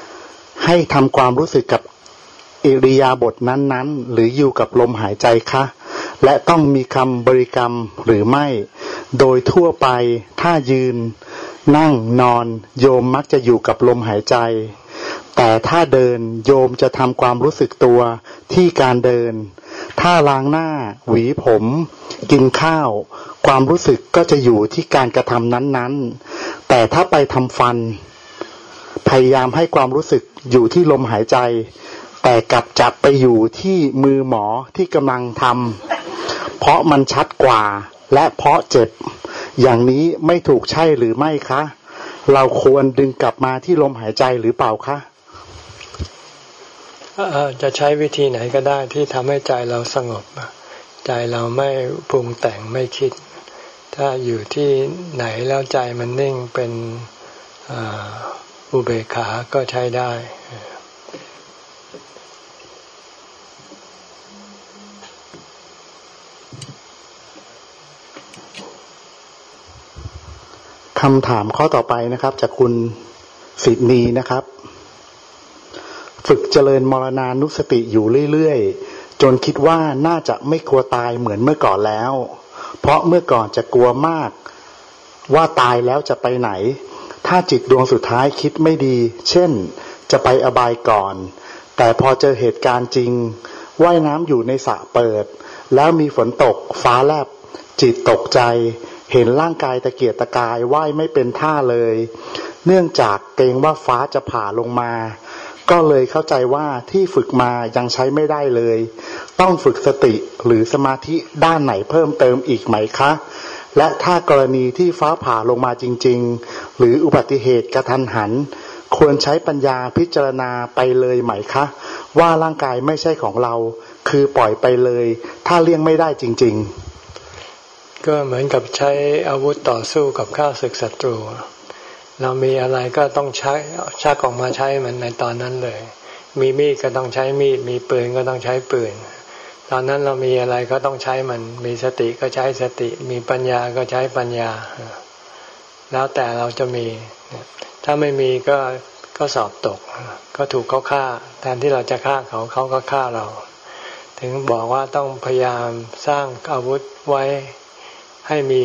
ๆ ให้ทำความรู้สึกกับอิริยาบถนั้นๆ หรืออยู่กับลมหายใจคะและต้องมีคำบริกรรมหรือไม่ โดยทั่วไปถ้ายืน นั่งนอน โยมมักจะอยู่กับลมหายใจ แต่ถ้าเดินโยมจะทำความรู้สึกตัวที่การเดิน ถ้าล้างหน้า หวีผม กินข้าว ความรู้สึกก็จะอยู่ที่การกระทำนั้นๆ แต่ถ้าไปทำฟัน พยายามให้ความรู้สึกอยู่ที่ลมหายใจ แต่กลับจับไปอยู่ที่มือหมอที่กำลังทำเพราะมันชัดกว่า และเพราะเจ็บ อย่างนี้ไม่ถูกใช่หรือไม่คะเราควรดึงกลับมาที่ลมหายใจหรือเปล่าคะ จะใช้วิธีไหนก็ได้ที่ทำให้ใจเราสงบ ใจเราไม่ปรุงแต่งไม่คิด ถ้าอยู่ที่ไหนแล้วใจมันนิ่งเป็นอุเบกขาก็ใช้ได้คำถามข้อต่อไปนะครับ จากคุณสิทนีนะครับ ฝึกเจริญมรณานุสติอยู่เรื่อยๆ จนคิดว่าน่าจะไม่กลัวตายเหมือนเมื่อก่อนแล้ว เพราะเมื่อก่อนจะกลัวมาก ว่าตายแล้วจะไปไหน ถ้าจิตดวงสุดท้ายคิดไม่ดี เช่น จะไปอบายก่อน แต่พอเจอเหตุการณ์จริง ว่ายน้ำอยู่ในสระเปิด แล้วมีฝนตกฟ้าแลบ จิตตกใจ เห็นร่างกายตะเกียกตะกายว่ายไม่เป็นท่าเลย เนื่องจากเกรงว่าฟ้าจะผ่าลงมา ก็เลยเข้าใจว่าที่ฝึกมายังใช้ไม่ได้เลย ต้องฝึกสติหรือสมาธิด้านไหนเพิ่มเติมอีกไหมคะ และถ้ากรณีที่ฟ้าผ่าลงมาจริง ๆ หรืออุบัติเหตุกระทันหัน ควรใช้ปัญญาพิจารณาไปเลยไหมคะ ว่าร่างกายไม่ใช่ของเรา คือปล่อยไปเลย ถ้าเลี่ยงไม่ได้จริง ๆ ก็เหมือนกับใช้อาวุธต่อสู้กับข้าศึกศัตรู เรามีอะไรก็ต้องใช้ชักออกมาใช้มันในตอนนั้นเลย มีมีดก็ต้องใช้มีด มีปืนก็ต้องใช้ปืน ตอนนั้นเรามีอะไรก็ต้องใช้มัน มีสติก็ใช้สติ มีปัญญาก็ใช้ปัญญา แล้วแต่เราจะมี ถ้าไม่มีก็ก็สอบตก ก็ถูกเขาฆ่าแทนที่เราจะฆ่าเขาเขาก็ฆ่าเรา ถึงบอกว่าต้องพยายามสร้างอาวุธไว้ให้มี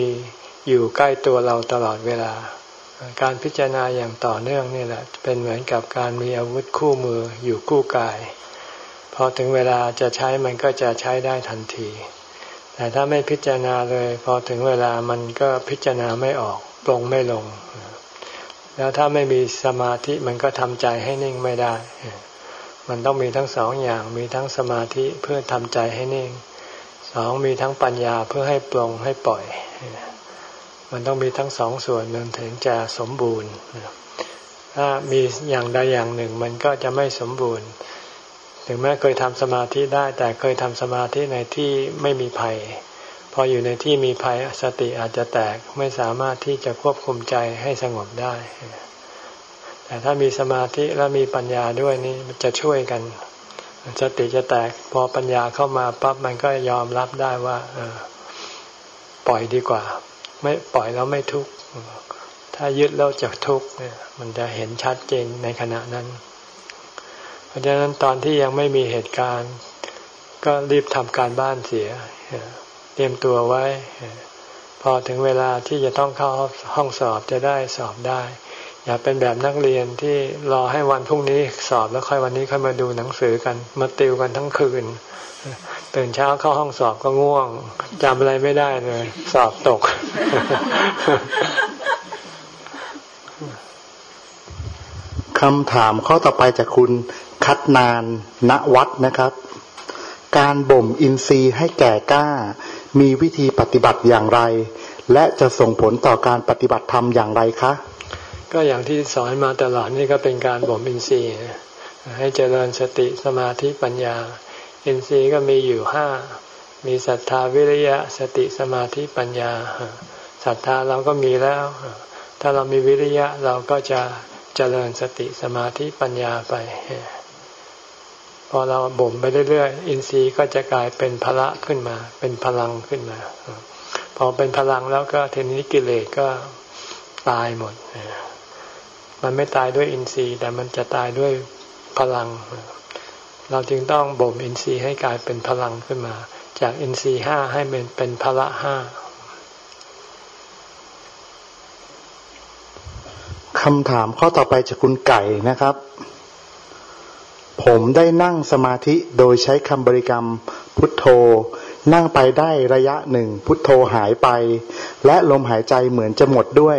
อยู่ใกล้ตัวเราตลอดเวลา การพิจารณาอย่างต่อเนื่องนี่แหละ เป็นเหมือนกับการมีอาวุธคู่มืออยู่คู่กาย พอถึงเวลาจะใช้มันก็จะใช้ได้ทันที แต่ถ้าไม่พิจารณาเลย พอถึงเวลามันก็พิจารณาไม่ออกปรงไม่ลง แล้วถ้าไม่มีสมาธิมันก็ทำใจให้นิ่งไม่ได้ มันต้องมีทั้งสองอย่างมีทั้งสมาธิเพื่อทำใจให้นิ่ง สองมีทั้งปัญญาเพื่อให้ปรงให้ปล่อย มันต้องมีทั้งสองส่วนมันถึงจะสมบูรณ์ ถ้ามีอย่างใดอย่างหนึ่ง มันก็จะไม่สมบูรณ์ ถึงแม้เคยทำสมาธิได้แต่เคยทำสมาธิในที่ไม่มีภัย พออยู่ในที่มีภัยสติอาจจะแตกไม่สามารถที่จะควบคุมใจให้สงบได้ แต่ถ้ามีสมาธิและมีปัญญาด้วยนี่จะช่วยกันสติจะแตกพอปัญญาเข้ามาปั๊บมันก็ยอมรับได้ว่าปล่อยดีกว่า ไม่ปล่อยแล้วไม่ทุกข์ถ้ายึดแล้วจะทุกข์เนี่ย มันจะเห็นชัดเจนในขณะนั้น เพราะฉะนั้นตอนที่ยังไม่มีเหตุการณ์ ก็รีบทำการบ้านเสียเตรียมตัวไว้ พอถึงเวลาที่จะต้องเข้าห้องสอบจะได้สอบได้ อย่าเป็นแบบนักเรียนที่รอให้วันพรุ่งนี้สอบแล้วค่อยวันนี้ค่อยมาดูหนังสือกันมาติวกันทั้งคืน ตื่นเช้าเข้าห้องสอบก็ง่วงจำอะไรไม่ได้เลย สอบตก คำถามข้อต่อไปจากคุณคัดนานณวัดนะครับ การบ่มอินทรีย์ให้แก่กล้า มีวิธีปฏิบัติอย่างไร และจะส่งผลต่อการปฏิบัติธรรมอย่างไรคะ ก็อย่างที่สอนมาตลอดนี่ก็เป็นการบ่มอินทรีย์ให้เจริญสติสมาธิปัญญา อินทรีย์ก็มีอยู่ห้ามีศรัทธาวิริยะสติสมาธิปัญญาศรัทธาเราก็มีแล้ว ถ้าเรามีวิริยะเราก็จะเจริญสติสมาธิปัญญาไป พอเราบ่มไปเรื่อยๆอินทรีย์ก็จะกลายเป็นพละขึ้นมา เป็นพลังขึ้นมา พอเป็นพลังแล้วก็เทนี้กิเลสก็ตายหมด มันไม่ตายด้วยอินทรีย์ แต่มันจะตายด้วยพลัง เราจึงต้องบ่มอินทรีย์ให้กลายเป็นพลังขึ้นมา จากอินทรีย์ห้าให้เป็นเป็นพละห้าคำถามข้อต่อไปจากคุณไก่นะครับ ผมได้นั่งสมาธิโดยใช้คำบริกรรมพุทโธ นั่งไปได้ระยะหนึ่งพุทโธหายไป และลมหายใจเหมือนจะหมดด้วย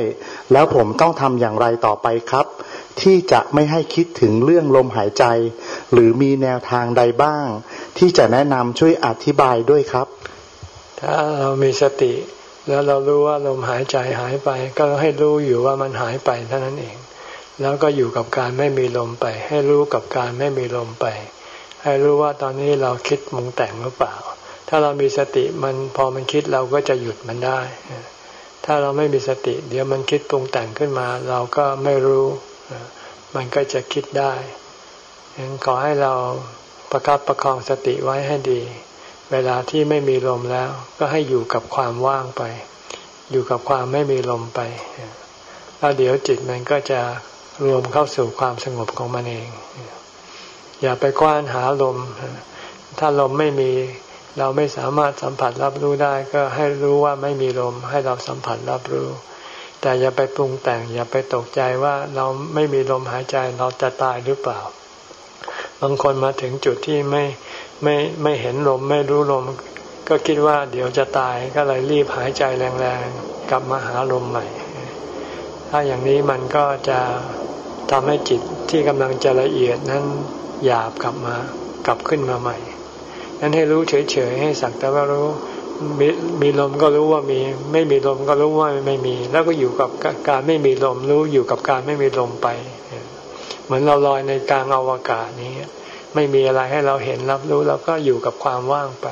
แล้วผมต้องทำอย่างไรต่อไปครับ ที่จะไม่ให้คิดถึงเรื่องลมหายใจ หรือมีแนวทางใดบ้าง ที่จะแนะนำช่วยอธิบายด้วยครับ ถ้าเรามีสติ แล้วเรารู้ว่าลมหายใจหายไป ก็ให้รู้อยู่ว่ามันหายไปเท่านั้นเอง แล้วก็อยู่กับการไม่มีลมไป ให้รู้กับการไม่มีลมไป ให้รู้ว่าตอนนี้เราคิดมุงแต่งหรือเปล่า ถ้าเรามีสติมันพอมันคิดเราก็จะหยุดมันได้ ถ้าเราไม่มีสติ เดี๋ยวมันคิดปรุงแต่งขึ้นมา เราก็ไม่รู้ มันก็จะคิดได้ฉะนั้นขอให้เราประคับประคองสติไว้ให้ดี เวลาที่ไม่มีลมแล้ว ก็ให้อยู่กับความว่างไป อยู่กับความไม่มีลมไป แล้วเดี๋ยวจิตมันก็จะรวมเข้าสู่ความสงบของมันเอง อย่าไปกว้านหาลม ถ้าลมไม่มี เราไม่สามารถสัมผัสรับรู้ได้ ก็ให้รู้ว่าไม่มีลม ให้เราสัมผัสรับรู้ แต่อย่าไปปรุงแต่ง อย่าไปตกใจว่าเราไม่มีลมหายใจเราจะตายหรือเปล่า บางคนมาถึงจุดที่ไม่ไม่ไม่เห็นลมไม่รู้ลม ก็คิดว่าเดี๋ยวจะตายก็เลยรีบหายใจแรงๆกลับมาหาลมใหม่ ถ้าอย่างนี้มันก็จะทำให้จิตที่กำลังจะละเอียดนั้นหยาบกลับมากลับขึ้นมาใหม่ นั้นให้รู้เฉยๆให้สักแต่ว่ารู้มีมีลมก็รู้ว่ามี ไม่มีลมก็รู้ว่าไม่มี แล้วก็อยู่กับการไม่มีลมรู้อยู่กับการไม่มีลมไป เหมือนเราลอยในกลางอวกาศนี้ไม่มีอะไรให้เราเห็นรับรู้เราก็อยู่กับความว่างไป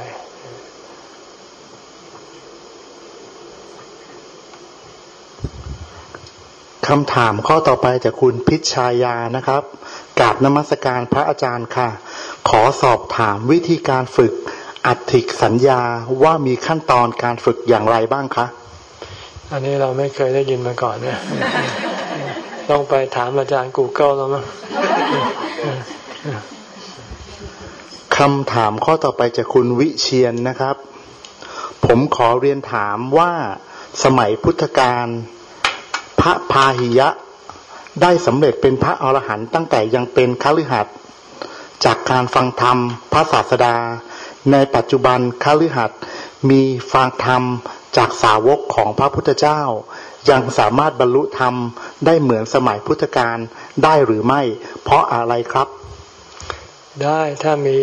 คำถามข้อต่อไปจากคุณพิชายานะครับ กราบนมัสการพระอาจารย์ค่ะ ขอสอบถามวิธีการฝึกอัติสัญญาว่ามีขั้นตอนการฝึกอย่างไรบ้างคะ อันนี้เราไม่เคยได้ยินมาก่อนเนี่ย ต้องไปถามอาจารย์ Google แล้วมั้งคำถามข้อต่อไปจากคุณวิเชียนนะครับ ผมขอเรียนถามว่าสมัยพุทธกาลพระพาหิยะ ได้สำเร็จเป็นพระอรหันต์ตั้งแต่ยังเป็นคฤหัสถ์จากการฟังธรรมพระศาสดา ในปัจจุบันคฤหัสถ์มีฟังธรรมจากสาวกของพระพุทธเจ้า ยังสามารถบรรลุธรรมได้เหมือนสมัยพุทธกาลได้หรือไม่ เพราะอะไรครับ ได้ถ้ามี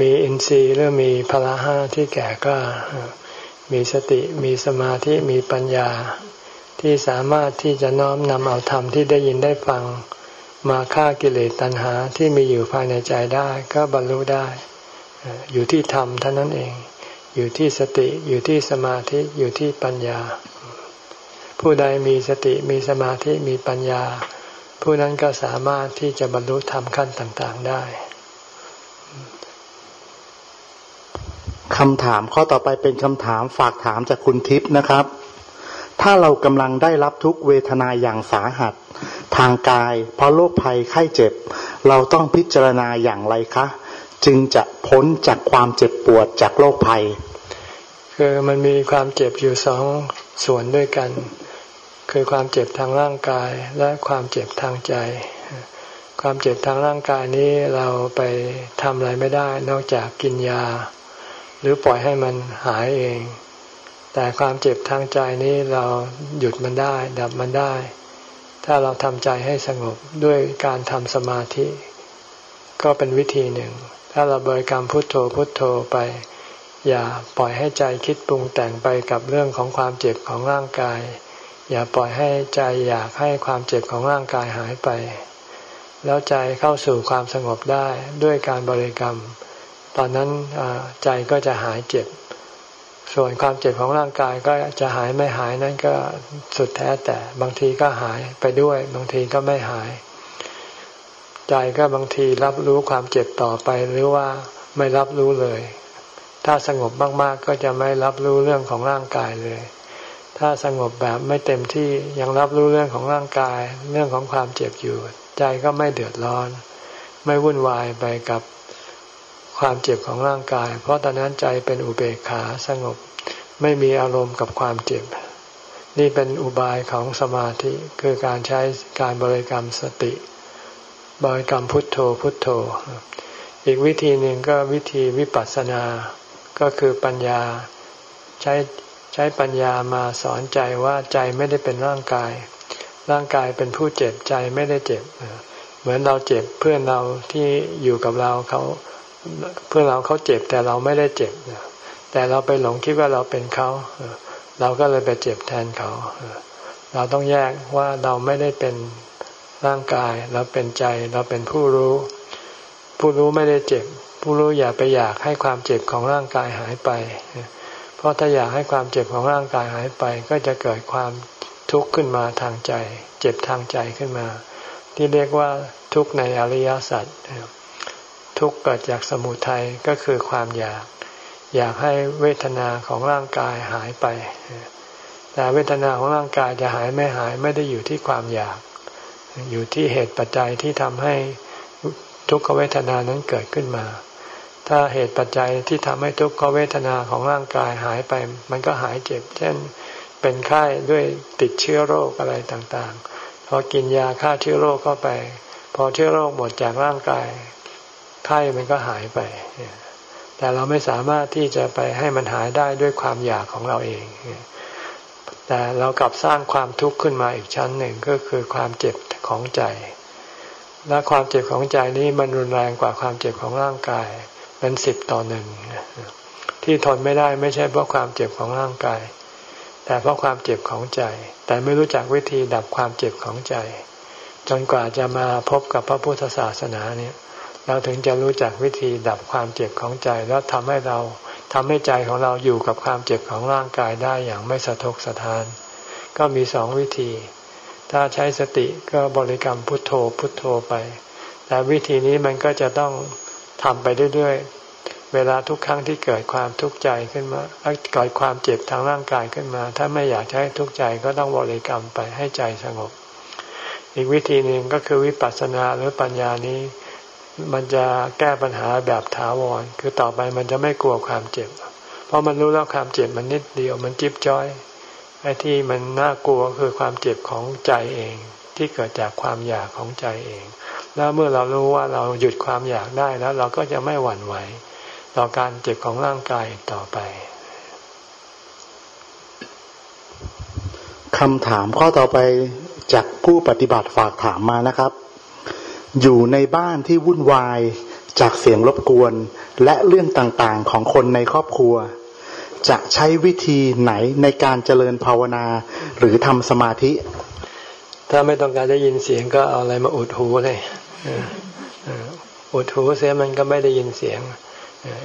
มีอินทรีย์หรือมีพละห้าที่แก่ก็มีสติมีสมาธิมีปัญญา ที่สามารถที่จะน้อมนำเอาธรรมที่ได้ยินได้ฟัง มาฆ่ากิเลสตัณหาที่มีอยู่ภายในใจได้ก็บรรลุได้ อยู่ที่ธรรมเท่านั้นเอง อยู่ที่สติอยู่ที่สมาธิอยู่ที่ปัญญา ผู้ใดมีสติมีสมาธิมีปัญญา ผู้นั้นก็สามารถที่จะบรรลุธรรมขั้นต่างๆได้คำถามข้อต่อไปเป็นคำถามฝากถามจากคุณทิพย์นะครับ ถ้าเรากำลังได้รับทุกเวทนาอย่างสาหัส ทางกาย เพราะโรคภัยไข้เจ็บ เราต้องพิจารณาอย่างไรคะ จึงจะพ้นจากความเจ็บปวดจากโรคภัย คือมันมีความเจ็บอยู่สองส่วนด้วยกัน คือความเจ็บทางร่างกายและความเจ็บทางใจ ความเจ็บทางร่างกายนี้เราไปทำอะไรไม่ได้ นอกจากกินยา หรือปล่อยให้มันหายเอง แต่ความเจ็บทางใจนี้เราหยุดมันได้ ดับมันได้ ถ้าเราทำใจให้สงบด้วยการทำสมาธิ ก็เป็นวิธีหนึ่ง ถ้าเราบริกรรมพุทโธพุทโธไป อย่าปล่อยให้ใจคิดปรุงแต่งไปกับเรื่องของความเจ็บของร่างกาย อย่าปล่อยให้ใจอยากให้ความเจ็บของร่างกายหายไป แล้วใจเข้าสู่ความสงบได้ด้วยการบริกรรม ตอนนั้นใจก็จะหายเจ็บ ส่วนความเจ็บของร่างกายก็จะหายไม่หายนั่นก็สุดแท้แต่บางทีก็หายไปด้วย บางทีก็ไม่หาย ใจก็บางทีรับรู้ความเจ็บต่อไปหรือว่าไม่รับรู้เลย ถ้าสงบมากๆก็จะไม่รับรู้เรื่องของร่างกายเลย ถ้าสงบแบบไม่เต็มที่ยังรับรู้เรื่องของร่างกาย เรื่องของความเจ็บอยู่ ใจก็ไม่เดือดร้อน ไม่วุ่นวายไปกับ ความเจ็บของร่างกาย เพราะตอนนั้นใจเป็นอุเบกขาสงบ ไม่มีอารมณ์กับความเจ็บ นี่เป็นอุบายของสมาธิคือการใช้การบริกรรมสติ บริกรรมพุทโธพุทโธ อีกวิธีหนึ่งก็วิธีวิปัสสนา ก็คือปัญญาใช้ใช้ปัญญามาสอนใจว่าใจไม่ได้เป็นร่างกาย ร่างกายเป็นผู้เจ็บใจไม่ได้เจ็บ เหมือนเราเจ็บเพื่อนเราที่อยู่กับเราเขา เพื่อนเราเขาเจ็บแต่เราไม่ได้เจ็บแต่เราไปหลงคิดว่าเราเป็นเขาเราก็เลยไปเจ็บแทนเขาเราต้องแยกว่าเราไม่ได้เป็นร่างกาย เราเป็นใจเราเป็นผู้รู้ ผู้รู้ไม่ได้เจ็บ ผู้รู้อย่าไปอยากให้ความเจ็บของร่างกายหายไป เพราะถ้าอยากให้ความเจ็บของร่างกายหายไป ก็จะเกิดความทุกข์ขึ้นมาทางใจ เจ็บทางใจขึ้นมา ที่เรียกว่าทุกข์ในอริยสัจ ทุกข์เกิดจากสมุทัยก็คือความอยาก อยากให้เวทนาของร่างกายหายไป แต่เวทนาของร่างกายจะหายไม่หายไม่ได้อยู่ที่ความอยาก อยู่ที่เหตุปัจจัยที่ทำให้ทุกขเวทนานั้นเกิดขึ้นมา ถ้าเหตุปัจจัยที่ทำให้ทุกขเวทนาของร่างกายหายไป มันก็หายเจ็บ เช่น เป็นไข้ด้วยติดเชื้อโรคอะไรต่างๆ พอกินยาฆ่าเชื้อโรคเข้าไป พอเชื้อโรคหมดจากร่างกาย ไข้มันก็หายไป แต่เราไม่สามารถที่จะไปให้มันหายได้ด้วยความอยากของเราเอง แต่เรากลับสร้างความทุกข์ขึ้นมาอีกชั้นหนึ่งก็คือความเจ็บของใจ และความเจ็บของใจนี้มันรุนแรงกว่าความเจ็บของร่างกาย เป็นสิบต่อหนึ่งที่ทนไม่ได้ไม่ใช่เพราะความเจ็บของร่างกาย แต่เพราะความเจ็บของใจ แต่ไม่รู้จักวิธีดับความเจ็บของใจ จนกว่าจะมาพบกับพระพุทธศาสนาเนี่ย เราถึงจะรู้จักวิธีดับความเจ็บของใจ แล้วทำให้เราทำให้ใจของเราอยู่กับความเจ็บของร่างกายได้อย่างไม่สะทกสะท้าน ก็มีสองวิธี ถ้าใช้สติก็บริกรรมพุทโธพุทโธไป แต่วิธีนี้มันก็จะต้องทำไปเรื่อยๆ เวลาทุกครั้งที่เกิดความทุกข์ใจขึ้นมาเกิดความเจ็บทางร่างกายขึ้นมา ถ้าไม่อยากให้ทุกข์ใจก็ต้องบริกรรมไปให้ใจสงบ อีกวิธีหนึ่งก็คือวิปัสสนาหรือปัญญานี้ มันจะแก้ปัญหาแบบถาวร คือต่อไปมันจะไม่กลัวความเจ็บ เพราะมันรู้แล้วความเจ็บมันนิดเดียว มันจิ๊บจ้อย ไอ้ที่มันน่ากลัวคือความเจ็บของใจเอง ที่เกิดจากความอยากของใจเอง แล้วเมื่อเรารู้ว่าเราหยุดความอยากได้แล้ว เราก็จะไม่หวั่นไหวต่อการเจ็บของร่างกายต่อไปคำถามข้อต่อไปจากผู้ปฏิบัติฝากถามมานะครับ อยู่ในบ้านที่วุ่นวายจากเสียงรบกวน และเรื่องต่างๆของคนในครอบครัว จะใช้วิธีไหนในการเจริญภาวนาหรือทำสมาธิ ถ้าไม่ต้องการได้ยินเสียงก็เอาอะไรมาอุดหูเลยอุดหูเสียมันก็ไม่ได้ยินเสียง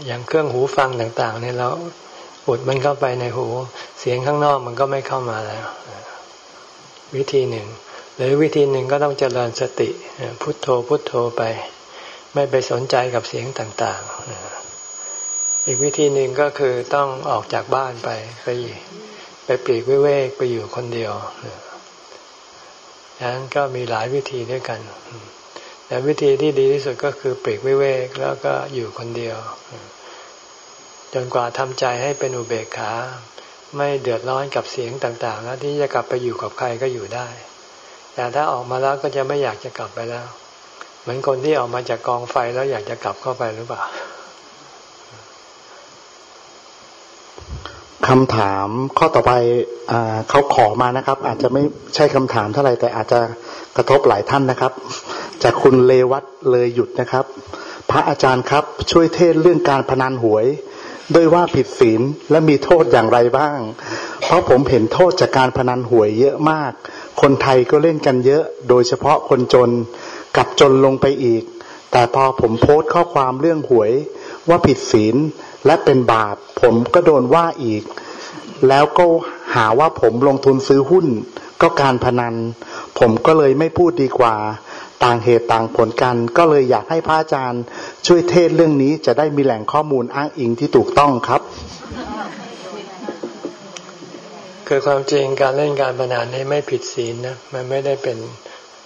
อย่างเครื่องหูฟังต่างๆเนี่ยเราอุดมันเข้าไปในหู เสียงข้างนอกมันก็ไม่เข้ามาแล้ว วิธีหนึ่ง รือวิธีหนึ่งก็ต้องเจริญสติพุทโธพุทโธไป ไม่ไปสนใจกับเสียงต่างๆ อีกวิธีหนึ่งก็คือต้องออกจากบ้านไปไปไปปลีกวิเวกไปอยู่คนเดียวดังนั้นก็มีหลายวิธีด้วยกัน แต่วิธีที่ดีที่สุดก็คือปลีกวิเวกแล้วก็อยู่คนเดียว จนกว่าทำใจให้เป็นอุเบกขา ไม่เดือดร้อนกับเสียงต่างๆ แล้วที่จะกลับไปอยู่กับใครก็อยู่ได้ แต่ถ้าออกมาแล้วก็จะไม่อยากจะกลับไปแล้ว เหมือนคนที่ออกมาจากกองไฟแล้วอยากจะกลับเข้าไปหรือเปล่าคำถามข้อต่อไปเขาขอมานะครับ อาจจะไม่ใช่คำถามเท่าไหร่แต่อาจจะกระทบหลายท่านนะครับ จากคุณเลวัตเลยหยุดนะครับ พระอาจารย์ครับช่วยเทศเรื่องการพนันหวย ด้วยว่าผิดศีลและมีโทษอย่างไรบ้าง เพราะผมเห็นโทษจากการพนันหวยเยอะมาก คนไทยก็เล่นกันเยอะ โดยเฉพาะคนจนกับจนลงไปอีก แต่พอผมโพสต์ข้อความเรื่องหวยว่าผิดศีลและเป็นบาป ผมก็โดนว่าอีก แล้วก็หาว่าผมลงทุนซื้อหุ้น ก็การพนัน ผมก็เลยไม่พูดดีกว่า ต่างเหตุต่างผลกัน ก็เลยอยากให้พระอาจารย์ ช่วยเทศเรื่องนี้จะได้มีแหล่งข้อมูลอ้างอิงที่ถูกต้องครับ คือความจริงการเล่นการพนันนี่ไม่ผิดศีลนะมันไม่ได้เป็น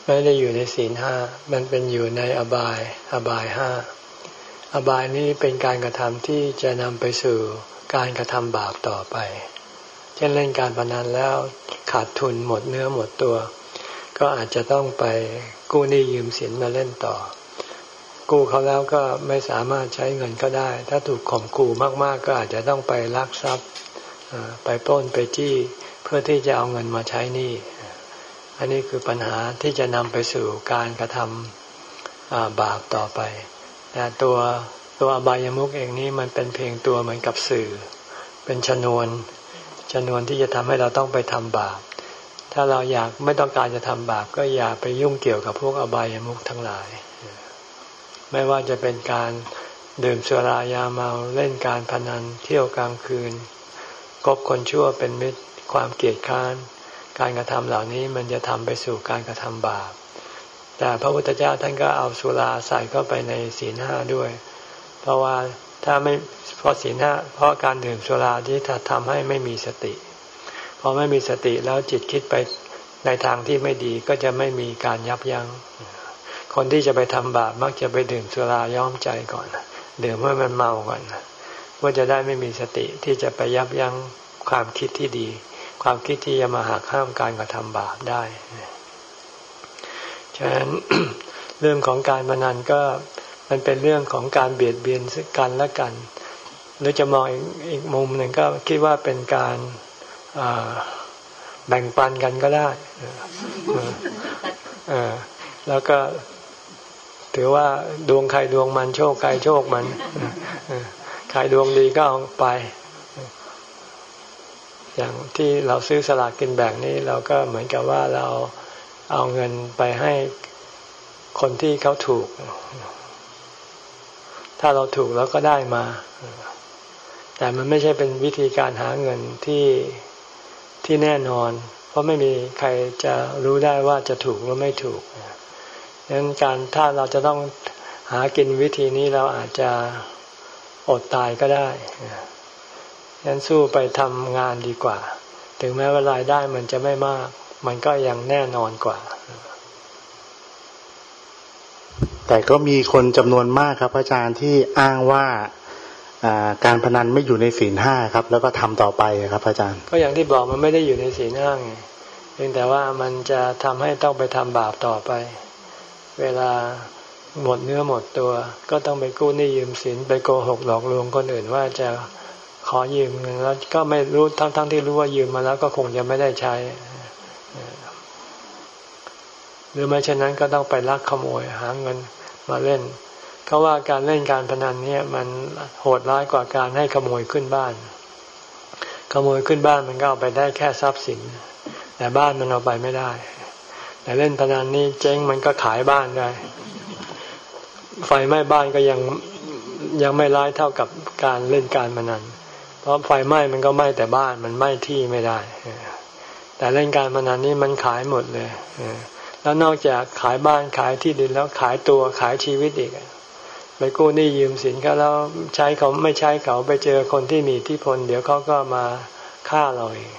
ไม่ได้อยู่ในศีลห้ามันเป็นอยู่ในอบาย อบายห้าอบายนี้เป็นการกระทำที่จะนำไปสู่การกระทำบาปต่อไป เช่นเล่นการพนันแล้วขาดทุนหมดเนื้อหมดตัว ก็อาจจะต้องไปกู้หนี้ยืมสินมาเล่นต่อ กู้เขาแล้วก็ไม่สามารถใช้เงินก็ได้ ถ้าถูกข่มขู่มาก ๆ ก็อาจจะต้องไปลักทรัพย์ ไปปล้นไปจี้เพื่อที่จะเอาเงินมาใช้หนี้อันนี้คือปัญหาที่จะนำไปสู่การกระทำบาปต่อไป แต่ตัวตัวอบายามุกเองนี้มันเป็นเพียงตัวเหมือนกับสื่อ เป็นชนวนชนวนที่จะทำให้เราต้องไปทำบาป ถ้าเราอยากไม่ต้องการจะทำบาป ก็อย่าไปยุ่งเกี่ยวกับพวกอบายามุกทั้งหลาย ไม่ว่าจะเป็นการดื่มสุรายาเมาเล่นการพนันเที่ยวกลางคืน คบคนชั่วเป็นมิตรความเกลียดค้าน การกระทำเหล่านี้มันจะทำไปสู่การกระทำบาป แต่พระพุทธเจ้าท่านก็เอาสุราใส่เข้าไปในศีลห้าด้วย เพราะว่าถ้าไม่เพราะศีลห้าเพราะการดื่มสุราที่ทำให้ไม่มีสติพอไม่มีสติแล้วจิตคิดไปในทางที่ไม่ดีก็จะไม่มีการยับยัง้งคนที่จะไปทำบาปมักจะไปดื่มสุราย้อมใจก่อนดื่มเมื่อมันเมาก่อน ว่าจะได้ไม่มีสติที่จะไปยับยั้งความคิดที่ดี ความคิดที่จะมาหักห้ามการกระทำบาปได้ฉะนั้นเรื่องของการพนันก็มันเป็นเรื่องของการเบียดเบียนกันและกัน หรือจะมองอีกมุมหนึ่งก็คิดว่าเป็นการแบ่งปันกันก็ได้แล้วก็ถือว่าดวงใครดวงมันโชคใครโชคมัน ครดวงดีก็เอาไป อย่างที่เราซื้อสลากกินแบ่งนี้เราก็เหมือนกับว่าเราเอาเงินไปให้คนที่เขาถูก ถ้าเราถูกแล้วก็ได้มา แต่มันไม่ใช่เป็นวิธีการหาเงินที่ที่แน่นอน เพราะไม่มีใครจะรู้ได้ว่าจะถูกหรือไม่ถูกดังนั้นการถ้าเราจะต้องหากินวิธีนี้เราอาจจะ อดตายก็ได้ดังนั้นสู้ไปทำงานดีกว่า ถึงแม้ว่ารายได้มันจะไม่มาก มันก็ยังแน่นอนกว่า แต่ก็มีคนจำนวนมากครับ อาจารย์ที่อ้างว่าการพนันไม่อยู่ในศีลห้าครับ แล้วก็ทำต่อไปครับ อาจารย์ ก็อย่างที่บอกมันไม่ได้อยู่ในศีลห้าไงเพียงแต่ว่ามันจะทำให้ต้องไปทำบาปต่อไป เวลา หมดเนื้อหมดตัว ก็ต้องไปกู้หนี้ยืมสินไปโกหกหลอกลวงคนอื่นว่าจะขอยืมเงินแล้วก็ไม่รู้ทั้งๆทที่รู้ว่ายืมมาแล้วก็คงจะไม่ได้ใช้ หรือไม่เช่นนั้นก็ต้องไปลักขโมยหาเงินมาเล่นเขาว่าการเล่นการพนันเนี่ยมันโหดร้ายกว่าการให้ขโมยขึ้นบ้าน ขโมยขึ้นบ้านมันก็เอาไปได้แค่ทรัพย์สิน แต่บ้านมันเอาไปไม่ได้ แต่เล่นพนันนี่เจ๊งมันก็ขายบ้านได้ ไฟไหม้บ้านก็ยังยังไม่ร้ายเท่ากับการเล่นการพนัน เพราะไฟไหม้มันก็ไหม้แต่บ้านมันไหม้ที่ไม่ได้ แต่เล่นการพนันนี่มันขายหมดเลย แล้วนอกจากขายบ้านขายที่ดินแล้วขายตัวขายชีวิตอีกไปกู้หนี้ยืมสินเขาแล้วใช้เขาไม่ใช้เขาไปเจอคนที่มีที่พล เดี๋ยวเขาก็มาฆ่าเราเอง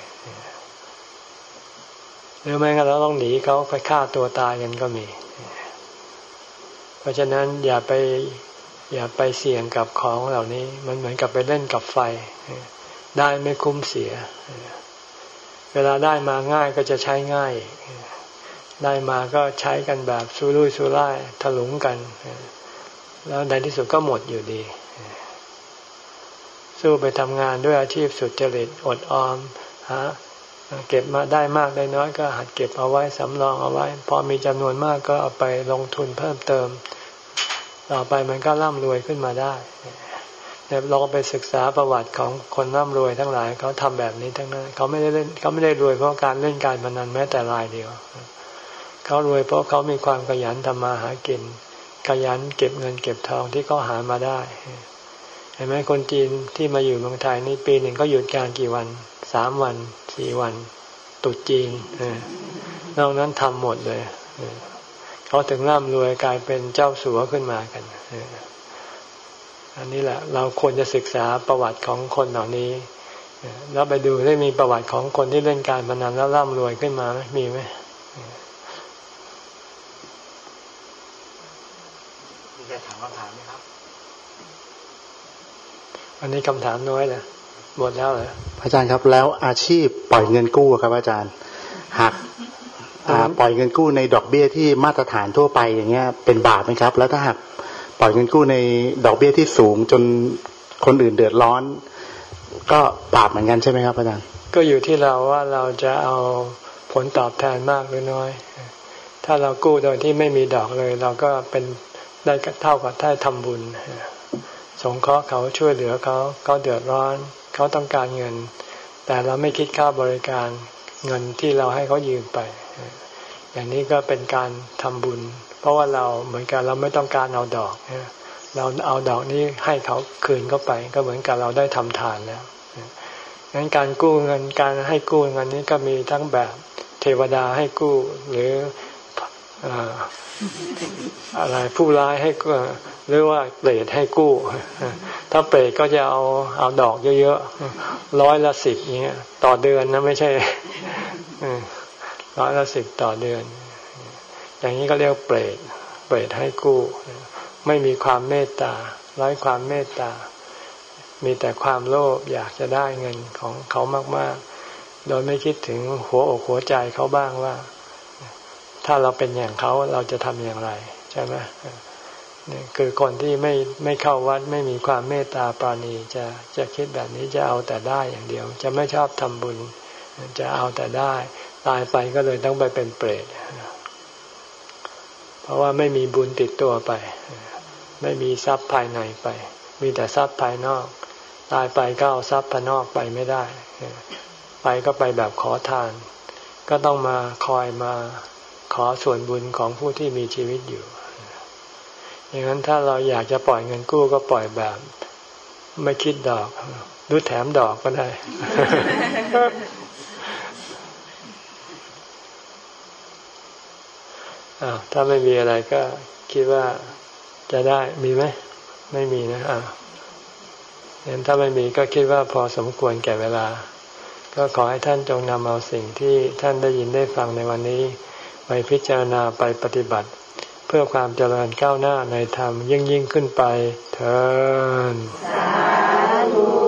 หรือไม่งั้นเราต้องหนีเขาไปฆ่าตัวตายกันก็มี ราะฉะนั้นอย่าไปอย่าไปเสี่ยงกับของเหล่านี้ มันเหมือนกับไปเล่นกับไฟ ได้ไม่คุ้มเสีย เวลาได้มาง่ายก็จะใช้ง่าย ได้มาก็ใช้กันแบบสุรุ่ยสุร่ายถลุงกัน แล้วในที่สุดก็หมดอยู่ดี สู้ไปทำงานด้วยอาชีพสุดจริตอดออมหา เก็บมาได้มากได้น้อยก็หัดเก็บเอาไว้สำรองเอาไว้ พอมีจำนวนมากก็เอาไปลงทุนเพิ่มเติม ต่อไปมันก็ร่ำรวยขึ้นมาได้แต่ลองไปศึกษาประวัติของคนร่ำรวยทั้งหลายเขาทำแบบนี้ทั้งนั้นเขาไม่ได้เล่นเขาไม่ได้รวยเพราะการเล่นการพนันแม้แต่รายเดียวเขารวยเพราะเขามีความขยันทำมาหากิน ขยันเก็บเงินเก็บทองที่เขาหามาได้เห็นไหมคนจีนที่มาอยู่เมืองไทยนี่ปีหนึ่งก็หยุดการกี่วัน สามวันสี่วัน ตุดจีนนอกนั้นทำหมดเลยเขาถึงร่ำรวยกลายเป็นเจ้าสัวขึ้นมากันอันนี้แหละ เราควรจะศึกษาประวัติของคนเหล่านี้แล้วไปดูได้มีประวัติของคนที่เล่นการพนันแล้วร่ำรวยขึ้นมาไหมมีไหมมีใครถามคำถามไหมครับวันนี้คำถามน้อยเลย หมดแล้วเหรออาจารย์ครับ แล้วอาชีพปล่อยเงินกู้ครับ อาจารย์หากปล่อยเงินกู้ในดอกเบี้ยที่มาตรฐานทั่วไปอย่างเงี้ย เป็นบาปไหมครับ แล้วถ้าหากปล่อยเงินกู้ในดอกเบี้ยที่สูงจนคนอื่นเดือดร้อน ก็บาปเหมือนกันใช่ไหมครับอาจารย์ก็อยู่ที่เราว่าเราจะเอาผลตอบแทนมากหรือน้อย ถ้าเรากู้โดยที่ไม่มีดอกเลย เราก็เป็นได้เท่ากับได้ทำบุญสงเคราะห์เขาช่วยเหลือเขาเขาเดือดร้อน เขาต้องการเงิน แต่เราไม่คิดค่าบริการเงินที่เราให้เขายืมไป อย่างนี้ก็เป็นการทำบุญ เพราะว่าเราเหมือนกันเราไม่ต้องการเอาดอกเราเอาดอกนี้ให้เขาคืนเข้าไป ก็เหมือนกับเราได้ทำทานแล้วงั้นการกู้เงินการให้กู้เงินนี้ก็มีทั้งแบบเทวดาให้กู้หรือ อะไรผู้ร้ายให้กู้หรือว่าเปรตให้กู้ ถ้าเปรตก็จะเอาเอาดอกเยอะๆร้อยละสิบเงี้ยต่อเดือนนะไม่ใช่ร้อยละสิบต่อเดือน อย่างนี้ก็เรียกเปรตเปรตให้กู้ ไม่มีความเมตตาไร้ความเมตตา มีแต่ความโลภอยากจะได้เงินของเขามาก ๆ โดยไม่คิดถึงหัวอกหัวใจเขาบ้างว่า ถ้าเราเป็นอย่างเขาเราจะทำอย่างไร ใช่ไหมนี่คือคนที่ไม่ไม่เข้าวัดไม่มีความเมตตาปราณีจะจะคิดแบบนี้จะเอาแต่ได้อย่างเดียว จะไม่ชอบทำบุญ จะเอาแต่ได้ ตายไปก็เลยต้องไปเป็นเปรตเพราะว่าไม่มีบุญติดตัวไป ไม่มีทรัพย์ภายในไป มีแต่ทรัพย์ภายนอก ตายไปก็เอาทรัพย์ภายนอกไปไม่ได้ ไปก็ไปแบบขอทาน ก็ต้องมาคอยมา ขอส่วนบุญของผู้ที่มีชีวิตอยู่อย่างนั้นถ้าเราอยากจะปล่อยเงินกู้ก็ปล่อยแบบ ไม่คิดดอกดูแถมดอกก็ได้อาถ้าไม่มีอะไรก็คิดว่าจะได้มีไหม ไม่มีนะอ่างั้นถ้าไม่มีก็คิดว่าพอสมควรแก่เวลา ก็ขอให้ท่านจงนำเอาสิ่งที่ท่านได้ยินได้ฟังในวันนี้ ไปพิจารณาไปปฏิบัติ เพื่อความเจริญก้าวหน้าในธรรมยิ่งยิ่งขึ้นไปเถิดสาธุ